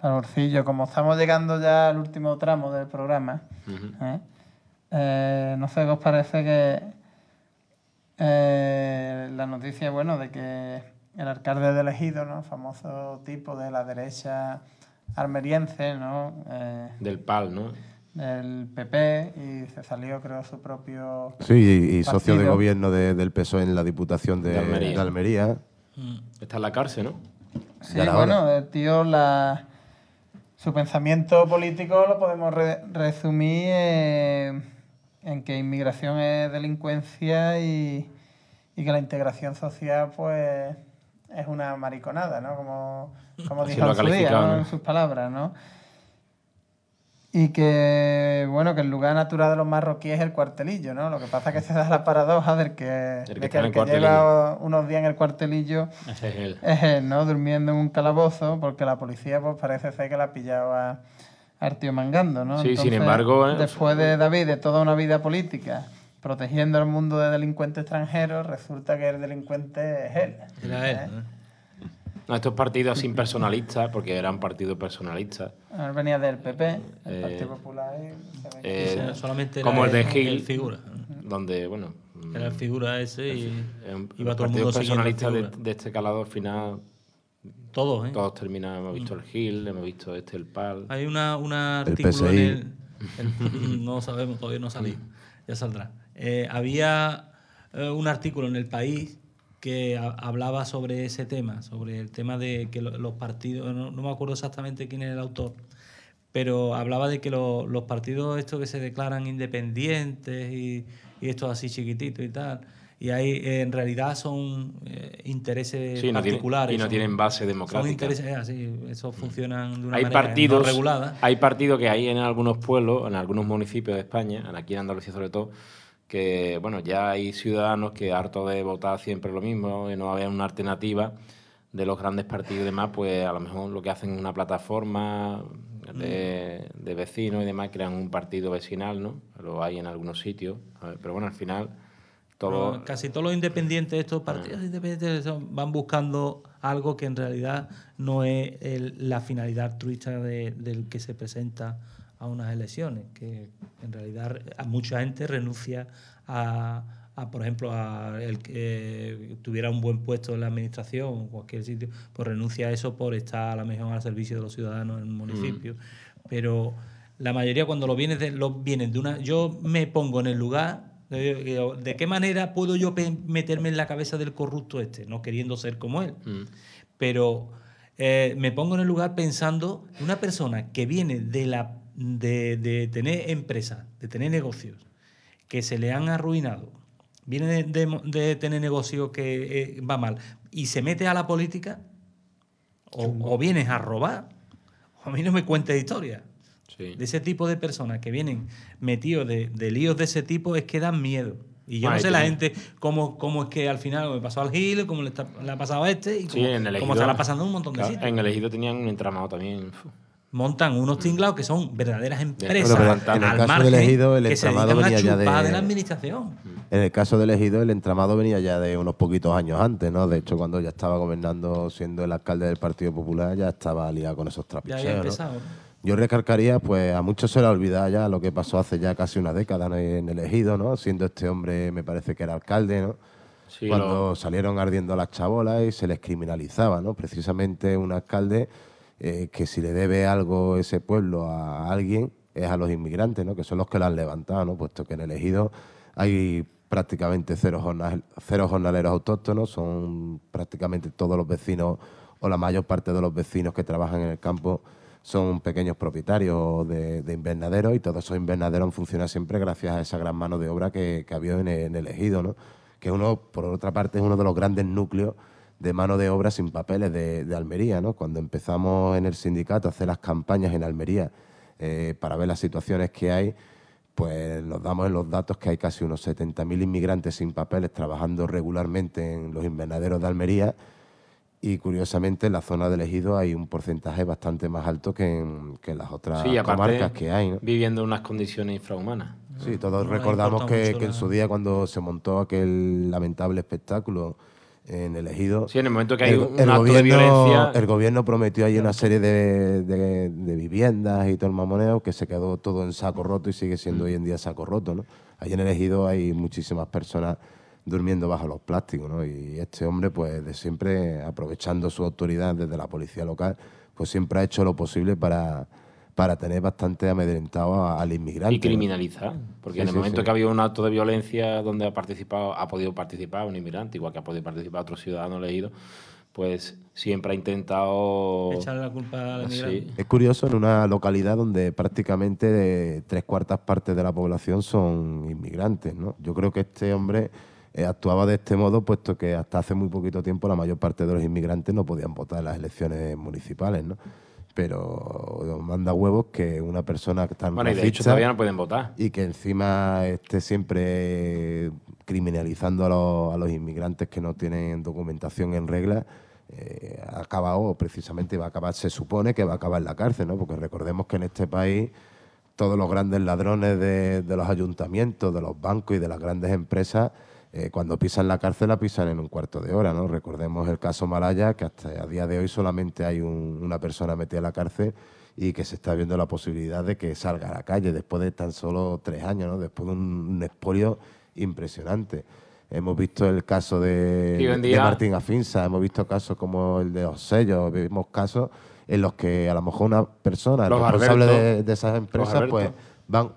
bolsillo. Como estamos llegando ya al último tramo del programa. ¿eh? Eh, no sé qué os parece que eh, la noticia, bueno, de que el alcalde de Ejido, ¿no? Famoso tipo de la derecha armeriense, ¿no? Eh, Del PAL, ¿no? del PP y se salió, creo, su propio... Sí, y, y socio de gobierno de- del PSOE en la Diputación de, De Almería. de Almería. Está en la cárcel, ¿no? Sí, bueno, hora. el tío, la... su pensamiento político lo podemos re- resumir eh, en que inmigración es delincuencia y, y que la integración social, pues, es una mariconada, ¿no? Como, como dijo en su día. En sus palabras, ¿no? Y que, bueno, que el lugar natural de los marroquíes es el cuartelillo, ¿no? Lo que pasa es que se da la paradoja del que, de que que está en el el que lleva unos días en el cuartelillo es él. es él, ¿no? Durmiendo en un calabozo, porque la policía, pues parece ser que la ha pillado a, al tío mangando, ¿no? Sí, sin embargo, eh, Después de David, de toda una vida política, protegiendo al mundo de delincuentes extranjeros, resulta que el delincuente es él. Era él, ¿eh? ¿no? No, estos partidos así personalistas, porque eran partidos personalistas, Él venía del PP, el Eh, Partido Popular, eh, sea, solamente como el de Gil, figura. donde, bueno, Era el figura ese y eh, un- iba los todo el mundo el personalistas de, este calado al final, Todos, ¿eh? todos terminan, hemos visto el Gil, hemos visto este, el PAL. Hay una, una El artículo en el, el- No sabemos, todavía no ha salido. Ya saldrá. Eh, había eh, un artículo en El País que ha- hablaba sobre ese tema, sobre el tema de que lo- los partidos, no, no me acuerdo exactamente quién es el autor, pero hablaba de que lo- los partidos estos que se declaran independientes y, y estos así chiquititos y tal, y ahí eh, en realidad son eh, intereses Sí, no tiene- particulares. y no son- tienen base Son democrática. intereses, eh, así, esos funcionan de una hay manera partidos, no regulada. hay partidos que hay en algunos pueblos, en algunos municipios de España, aquí en Andalucía sobre todo, que bueno, ya hay ciudadanos que harto de votar siempre lo mismo y no había una alternativa de los grandes partidos y demás, pues a lo mejor lo que hacen es una plataforma de, de vecinos y demás, crean un partido vecinal, ¿no? Lo hay en algunos sitios, a ver, pero bueno, al final todo... Pero casi todos los independientes, estos partidos independientes, son- van buscando algo que en realidad no es el- la finalidad altruista de- del que se presenta a unas elecciones, que en realidad a mucha gente renuncia a, a, por ejemplo, a el que tuviera un buen puesto en la administración o cualquier sitio, pues renuncia a eso por estar a lo mejor al servicio de los ciudadanos en un municipio. Pero la mayoría cuando lo vienen de, lo vienen de una... Yo me pongo en el lugar de, qué manera puedo yo meterme en la cabeza del corrupto este, no queriendo ser como él. Mm. Pero eh, me pongo en el lugar pensando una persona que viene de, la, de, de tener empresas, de tener negocios, que se le han arruinado, viene de, de- de tener negocios que eh, va mal y se mete a la política, o, o vienes a robar, o a mí no me cuentes historia. Sí. De ese tipo de personas que vienen metidos de, de líos de ese tipo es que dan miedo. Y yo no sé la gente cómo, cómo es que al final me pasó al Gil, cómo le, está- le ha pasado a este y Sí, cómo, en el cómo Ejido- estará pasando un montón de Claro, sitios. En el ejido tenían un entramado también. Montan unos tinglados que son verdaderas empresas pero en el al caso margen del Ejido, el que entramado venía ya de- la administración. En el caso del Ejido, el entramado venía ya de unos poquitos años antes, ¿no? De hecho, cuando ya estaba gobernando, siendo el alcalde del Partido Popular, ya estaba liado con esos Ya trapicheos. había ¿no? empezado. Yo recalcaría, pues a muchos se les ha olvidado ya lo que pasó hace ya casi una década ¿no? en el Ejido, ¿no? Siendo este hombre, me parece que era alcalde, ¿no? Sí, Cuando lo- salieron ardiendo las chabolas y se les criminalizaba, ¿no? Precisamente un alcalde eh, que si le debe algo ese pueblo a alguien es a los inmigrantes, ¿no? Que son los que lo han levantado, ¿no? Puesto que en el Ejido hay prácticamente cero, jornal- cero jornaleros autóctonos, son prácticamente todos los vecinos o la mayor parte de los vecinos que trabajan en el campo son pequeños propietarios de, de invernaderos y todos esos invernaderos han siempre gracias a esa gran mano de obra que, que había en el, en ejido, ¿no? que uno, por otra parte, es uno de los grandes núcleos de mano de obra sin papeles de, de Almería. ¿no? Cuando empezamos en el sindicato a hacer las campañas en Almería eh, para ver las situaciones que hay, pues nos damos en los datos que hay casi unos 70.000 inmigrantes sin papeles trabajando regularmente en los invernaderos de Almería y curiosamente en la zona del ejido hay un porcentaje bastante más alto que en, que en las otras Sí, aparte, comarcas que hay. ¿no? viviendo en unas condiciones infrahumanas. Sí, todos No recordamos que, que en su día cuando se montó aquel lamentable espectáculo en el ejido, Sí, en el momento que hay el, un el acto de violencia... el gobierno prometió ahí una serie de, de- de viviendas y todo el mamoneo que se quedó todo en saco roto y sigue siendo hoy en día saco roto. ¿no? Ahí en el ejido hay muchísimas personas durmiendo bajo los plásticos. ¿no? Y este hombre, pues de siempre, aprovechando su autoridad desde la policía local, pues siempre ha hecho lo posible para, para tener bastante amedrentado al inmigrante. y ¿no? criminalizar. Porque Sí, en el sí, momento sí. que ha habido un acto de violencia donde ha participado, ha podido participar un inmigrante, igual que ha podido participar otro ciudadano elegido, pues siempre ha intentado. Echarle la culpa al Sí. inmigrante. Es curioso en una localidad donde prácticamente tres cuartas partes de la población son inmigrantes, ¿no? Yo creo que este hombre eh, actuaba de este modo, puesto que hasta hace muy poquito tiempo la mayor parte de los inmigrantes no podían votar en las elecciones municipales, ¿no? Pero manda huevos que una persona tan Bueno, y de hecho todavía no pueden votar. y que encima esté siempre criminalizando a los, a los inmigrantes que no tienen documentación en regla, eh, ha acabado precisamente, va a acabar, se supone que va a acabar en la cárcel, ¿no? Porque recordemos que en este país todos los grandes ladrones de, de los ayuntamientos, de los bancos y de las grandes empresas, eh, cuando pisan la cárcel la pisan en un cuarto de hora, ¿no? Recordemos el caso Malaya, que hasta a día de hoy solamente hay un- una persona metida en la cárcel y que se está viendo la posibilidad de que salga a la calle después de tan solo tres años, ¿no? Después de un, un expolio impresionante. Hemos visto el caso de, Martín Afinsa, hemos visto casos como el de los sellos, vimos casos en los que a lo mejor una persona Los responsable Alberto. de, de esas empresas pues van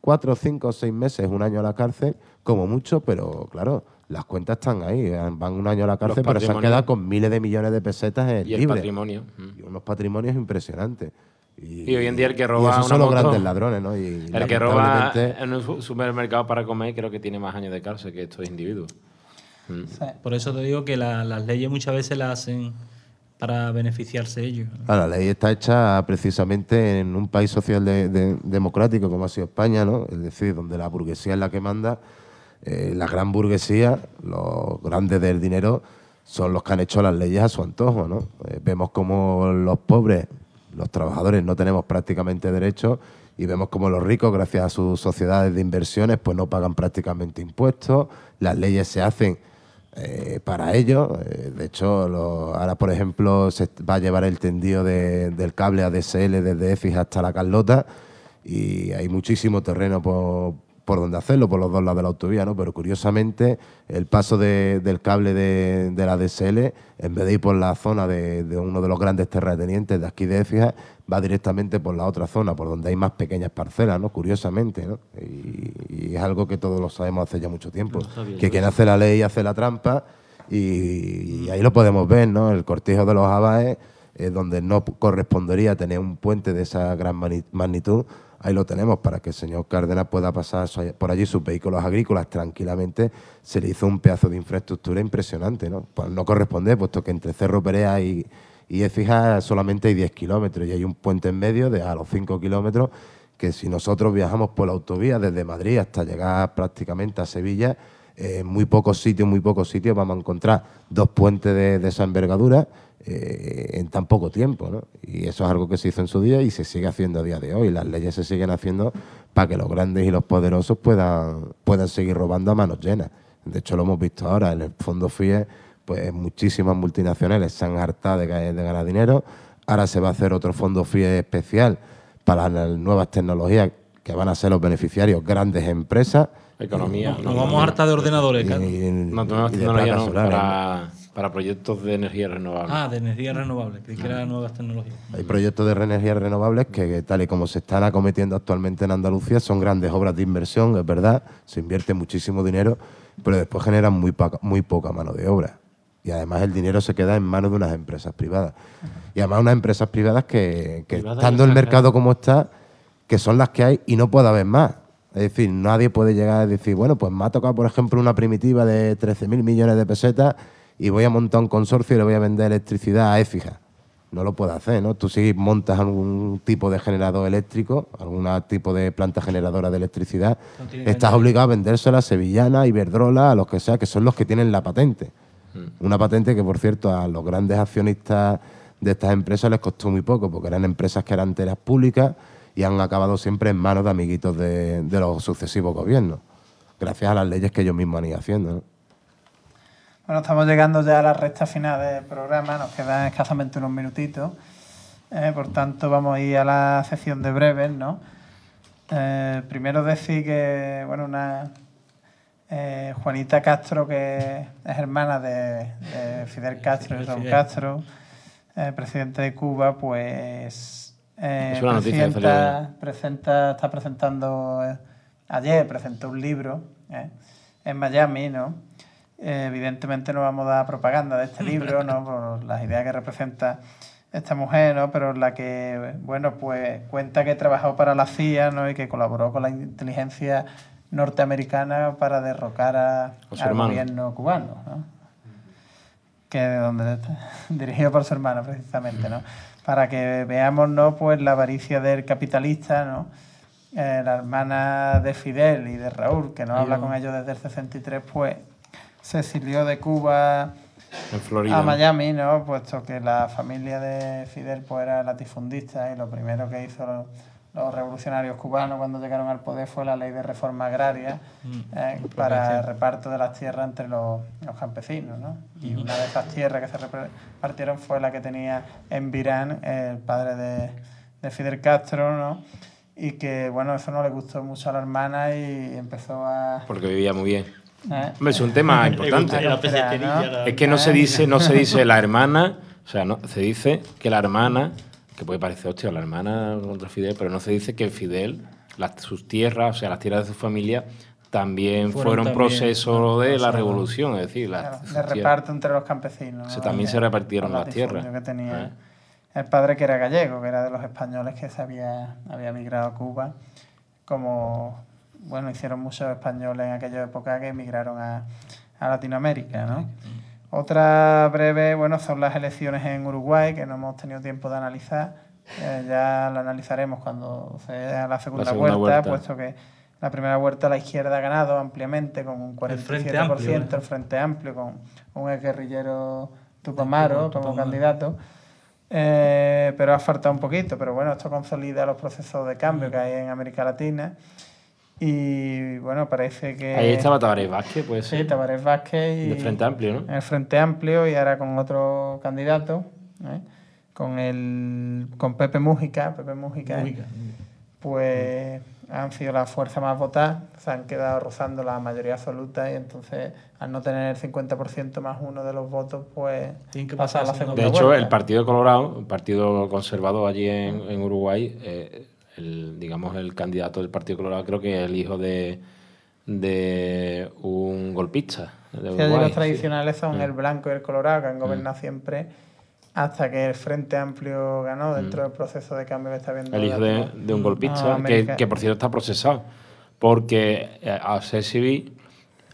cuatro, cinco, seis meses, un año a la cárcel, como mucho, pero claro, las cuentas están ahí, eh, van un año a la cárcel, pero se han quedado con miles de millones de pesetas en Y el libre. patrimonio. mm. Y unos patrimonios impresionantes. Y, Y hoy en día el que y roba esos una son los moto- grandes ladrones, ¿no? Y El que roba en un su- supermercado para comer creo que tiene más años de cárcel que estos individuos. Mm. Por eso te digo que la- las leyes muchas veces las hacen para beneficiarse ellos. Ah, la ley está hecha precisamente en un país social de- de- democrático como ha sido España, ¿no? Es decir, donde la burguesía es la que manda, eh, la gran burguesía, los grandes del dinero, son los que han hecho las leyes a su antojo, ¿no? Eh, vemos como los pobres, los trabajadores, no tenemos prácticamente derechos y vemos como los ricos, gracias a sus sociedades de inversiones, pues no pagan prácticamente impuestos, las leyes se hacen eh, para ello. Eh, de hecho, ahora, por ejemplo, se va a llevar el tendido de- del cable ADSL desde EFIS hasta la Carlota y hay muchísimo terreno por, por donde hacerlo, por los dos lados de la autovía, ¿no? Pero curiosamente, el paso de- del cable de, la ADSL, en vez de ir por la zona de, uno de los grandes terratenientes de aquí de EFIS, va directamente por la otra zona, por donde hay más pequeñas parcelas, ¿no? Curiosamente, ¿no? Y, y es algo que todos lo sabemos hace ya mucho tiempo. que quien hace la ley hace la trampa y, y ahí lo podemos ver, ¿no? El cortijo de los Abaes, eh, donde no correspondería tener un puente de esa gran magnitud, ahí lo tenemos para que el señor Cárdenas pueda pasar por allí sus vehículos agrícolas tranquilamente. Se le hizo un pedazo de infraestructura impresionante, ¿no? Pues no corresponde, puesto que entre Cerro Perea y, y Écija solamente hay 10 kilómetros y hay un puente en medio de a los 5 kilómetros que si nosotros viajamos por la autovía desde Madrid hasta llegar prácticamente a Sevilla, en muy pocos sitios, muy pocos sitios vamos a encontrar dos puentes de, de esa envergadura eh, en tan poco tiempo. ¿no? Y eso es algo que se hizo en su día y se sigue haciendo a día de hoy. Las leyes se siguen haciendo para que los grandes y los poderosos puedan, puedan seguir robando a manos llenas. De hecho, lo hemos visto ahora en el fondo FIE, pues muchísimas multinacionales se han hartado de, ga- de ganar dinero. Ahora se va a hacer otro fondo FIE especial para las nuevas tecnologías que van a ser los beneficiarios grandes empresas. Economía. Nos vamos a hartar de ordenadores, claro. y- No tenemos tecnología no, ¿no? para, para proyectos de energía renovable. Ah, de energía renovable, que eran nuevas tecnologías. Hay proyectos de energías renovables que, tal y como se están acometiendo actualmente en Andalucía, son grandes obras de inversión, es verdad, se invierte muchísimo dinero, pero después generan muy, poca- muy poca mano de obra. Y además el dinero se queda en manos de unas empresas privadas. Y además unas empresas privadas que, que Privadas y estando el mercado como está, que son las que hay y no puede haber más. Es decir, nadie puede llegar a decir, bueno, pues me ha tocado, por ejemplo, una primitiva de 13.000 millones de pesetas y voy a montar un consorcio y le voy a vender electricidad a Éfija. No lo puede hacer, ¿no? Tú si montas algún tipo de generador eléctrico, algún tipo de planta generadora de electricidad, estás obligado a vendérsela a Sevillana, Iberdrola, a los que sea, que son los que tienen la patente. Una patente que, por cierto, a los grandes accionistas de estas empresas les costó muy poco, porque eran empresas que eran enteras públicas y han acabado siempre en manos de amiguitos de, de los sucesivos gobiernos, gracias a las leyes que ellos mismos han ido haciendo. ¿no? Bueno, estamos llegando ya a la recta final del programa, nos quedan escasamente unos minutitos. Eh, por tanto, vamos a ir a la sección de breves, ¿no? Eh, primero decir que, bueno, una eh, Juanita Castro, que es hermana de, de Fidel Castro y de Raúl Fidel. Castro, eh, presidente de Cuba, pues eh, Es una que presenta, presenta- está presentando, eh, ayer presentó un libro eh, en Miami, ¿no? Eh, evidentemente no vamos a dar propaganda de este libro, ¿no? Por las ideas que representa esta mujer, ¿no? Pero la que, bueno, pues cuenta que trabajó para la CIA, ¿no? Y que colaboró con la inteligencia norteamericana para derrocar a- al gobierno cubano, ¿no? que de donde está, dirigido por su hermano precisamente, ¿no? Para que veamos, ¿no? Pues la avaricia del capitalista, ¿no? Eh, la hermana de Fidel y de Raúl, que no habla con ellos desde el 63, pues se exilió de Cuba En Florida. a. Miami, ¿no? Puesto que la familia de Fidel pues era latifundista y lo primero que hizo los, revolucionarios cubanos cuando llegaron al poder fue la ley de reforma agraria eh, para el reparto de las tierras entre los, los campesinos, ¿no? Y una de esas tierras que se repartieron fue la que tenía en Virán el padre de, de Fidel Castro, ¿no? Y que, bueno, eso no le gustó mucho a la hermana y empezó a... Porque vivía muy bien. ¿eh? Hombre, es un tema importante. Es que no se dice, no se dice la hermana, o sea, no, se dice que la hermana, que puede parecer, hostia, la hermana contra Fidel, pero no se dice que Fidel, las, sus tierras, o sea, las tierras de su familia, también Fueron fueron, también proceso de la revolución, es decir, las, de tierras. reparto entre los campesinos. También se repartieron las tierras. latifundios que tenía ¿eh? el padre que era gallego, que era de los españoles que se había, había migrado a Cuba, como bueno hicieron muchos españoles en aquella época que emigraron a, a Latinoamérica, ¿no? Otra breve, bueno, son las elecciones en Uruguay, que no hemos tenido tiempo de analizar. Eh, ya la analizaremos cuando sea la segunda, segunda vuelta, vuelta. puesto que la primera vuelta la izquierda ha ganado ampliamente con un 47%, El Frente Amplio, ¿eh? el Frente Amplio, con un exguerrillero Tupamaro como Tupamaro. candidato. Eh, pero ha faltado un poquito, pero bueno, esto consolida los procesos de cambio que hay en América Latina. Y bueno, parece que. Ahí estaba Tabaré Vázquez, pues Sí, Tabarés Vázquez y. de Frente Amplio, ¿no? En el Frente Amplio y ahora con otro candidato, ¿eh? con el con Pepe Mújica, Pepe Mújica, Mújica. pues han sido la fuerza más votada, se han quedado rozando la mayoría absoluta y entonces al no tener el 50% más uno de los votos, pues Tienen que pasa a la segunda De hecho, vuelta. el Partido Colorado, el Partido Conservador allí en, en Uruguay, eh, el, digamos, el candidato del Partido Colorado creo que es el hijo de, de un golpista de Sí, Uruguay, los tradicionales son Mm. el blanco y el colorado, que han gobernado siempre hasta que el Frente Amplio ganó dentro del proceso de cambio que está viendo. Mm. El hijo de, un golpista, Ah, que, por cierto está procesado, porque eh, civil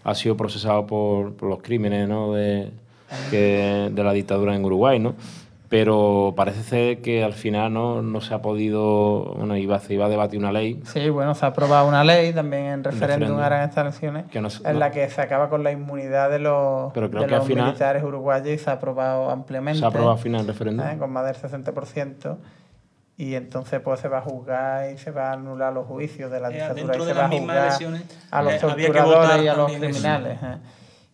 ha sido procesado por, por los crímenes ¿no? de, que- de la dictadura en Uruguay, ¿no? Pero parece ser que al final no, no se ha podido, bueno, iba, se iba a debatir una ley Sí, bueno, se ha aprobado una ley también en referéndum en estas elecciones, Que no en no. la que se acaba con la inmunidad de los, Pero creo de que al los final- militares uruguayos y se ha aprobado ampliamente. Se ha aprobado al final el referéndum. ¿eh? con más del 60%. Y entonces pues se va a juzgar y se va a anular los juicios de la Eh, dictadura y se las va a juzgar a los eh, torturadores y a los criminales.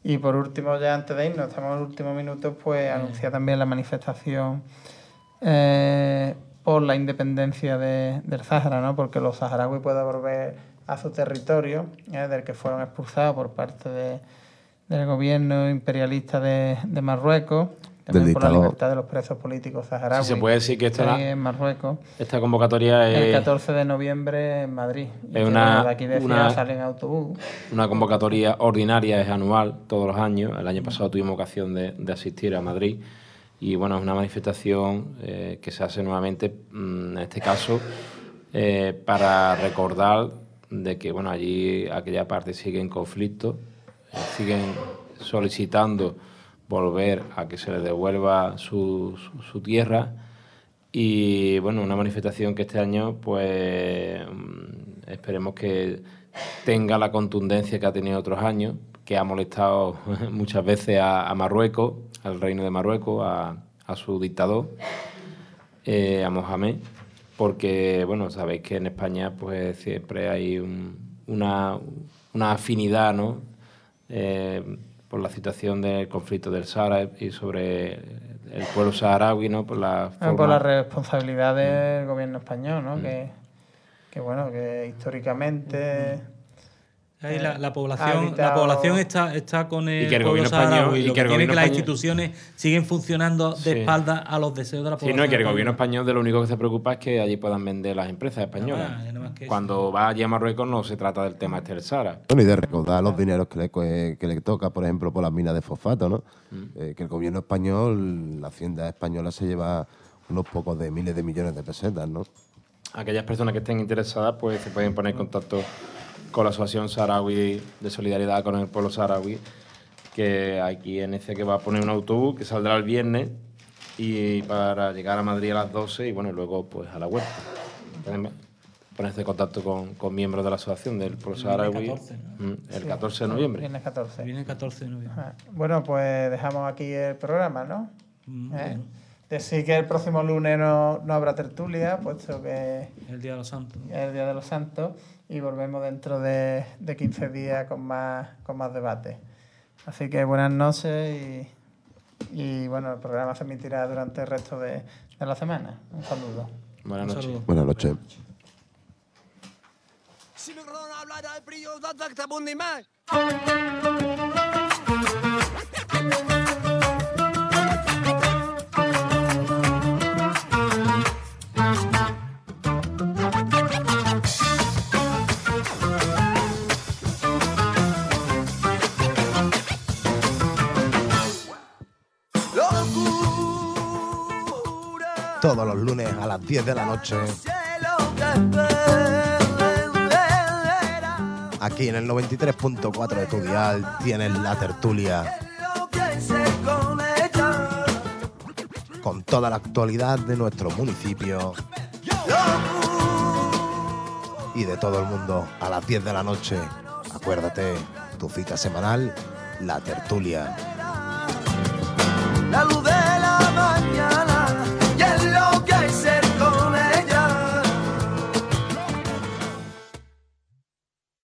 Y por último, ya antes de irnos, estamos en el último minuto, pues anuncia también la manifestación eh, por la independencia de- del Sáhara, ¿no? porque los saharauis puedan volver a su territorio, ¿eh? del que fueron expulsados por parte de- del gobierno imperialista de, de Marruecos, también por la libertad de los presos políticos saharauis. Sí, se puede decir que esta, ahí en Marruecos. esta convocatoria El es 14 de noviembre en Madrid. Es una- de una- salen en autobús. una convocatoria ordinaria, es anual, todos los años. El año pasado tuvimos ocasión de, de asistir a Madrid y bueno, es una manifestación eh, que se hace nuevamente, mm, en este caso, eh, para recordar de que bueno, allí aquella parte sigue en conflicto, eh, siguen solicitando volver a que se les devuelva su, su- tierra y bueno, una manifestación que este año pues mm, esperemos que tenga la contundencia que ha tenido otros años, que ha molestado muchas veces a, a Marruecos, al reino de Marruecos, a, a su dictador, eh, a Mohamed, porque bueno, sabéis que en España pues siempre hay un- una, una afinidad, ¿no? Eh, por la situación del conflicto del Sahara y sobre el pueblo saharaui, ¿no? Por la Ah, por forma- la responsabilidad del gobierno español, ¿no? Que, que bueno, que históricamente... Ahí la, población, la población está, está con el, Y que el gobierno español- y Lo que que tiene las español- instituciones siguen funcionando de Sí. espalda a los deseos de la Sí, población. no, y que el gobierno español de lo único que se preocupa es que allí puedan vender las empresas españolas. Más, eso. Cuando va allí a Marruecos no se trata del tema este del Sahara. Bueno, y de recaudar los dineros que le, que, le toca, por ejemplo, por las minas de fosfato, ¿no? Eh, que el gobierno español, la hacienda española se lleva unos pocos de miles de millones de pesetas, ¿no? Aquellas personas que estén interesadas pues se pueden poner en contacto con la Asociación Saharaui de Solidaridad con el Pueblo Saharaui, que aquí en ese que va a poner un autobús que saldrá el viernes y para llegar a Madrid a las 12 y bueno, y luego pues a la web. Ponerse en contacto con, con miembros de la Asociación del Pueblo El Saharaui 14, mm, el 14 de noviembre. Viernes 14. Viene el 14 de noviembre. Ah, Bueno, pues dejamos aquí el programa, ¿no? Mm, ¿Eh? bueno, Decir que el próximo lunes no, no habrá tertulia, puesto que el Día de los Santos. es el Día de los Santos y volvemos dentro de, de 15 días con más, con más debate. Así que buenas noches y, y bueno, el programa se emitirá durante el resto de, de la semana. Un saludo. Buenas noches. Buenas noches. Los lunes a las 10 de la noche, aquí en el 93.4 de tu dial, tienes la tertulia con toda la actualidad de nuestro municipio y de todo el mundo a las 10 de la noche. Acuérdate, tu cita semanal, la tertulia.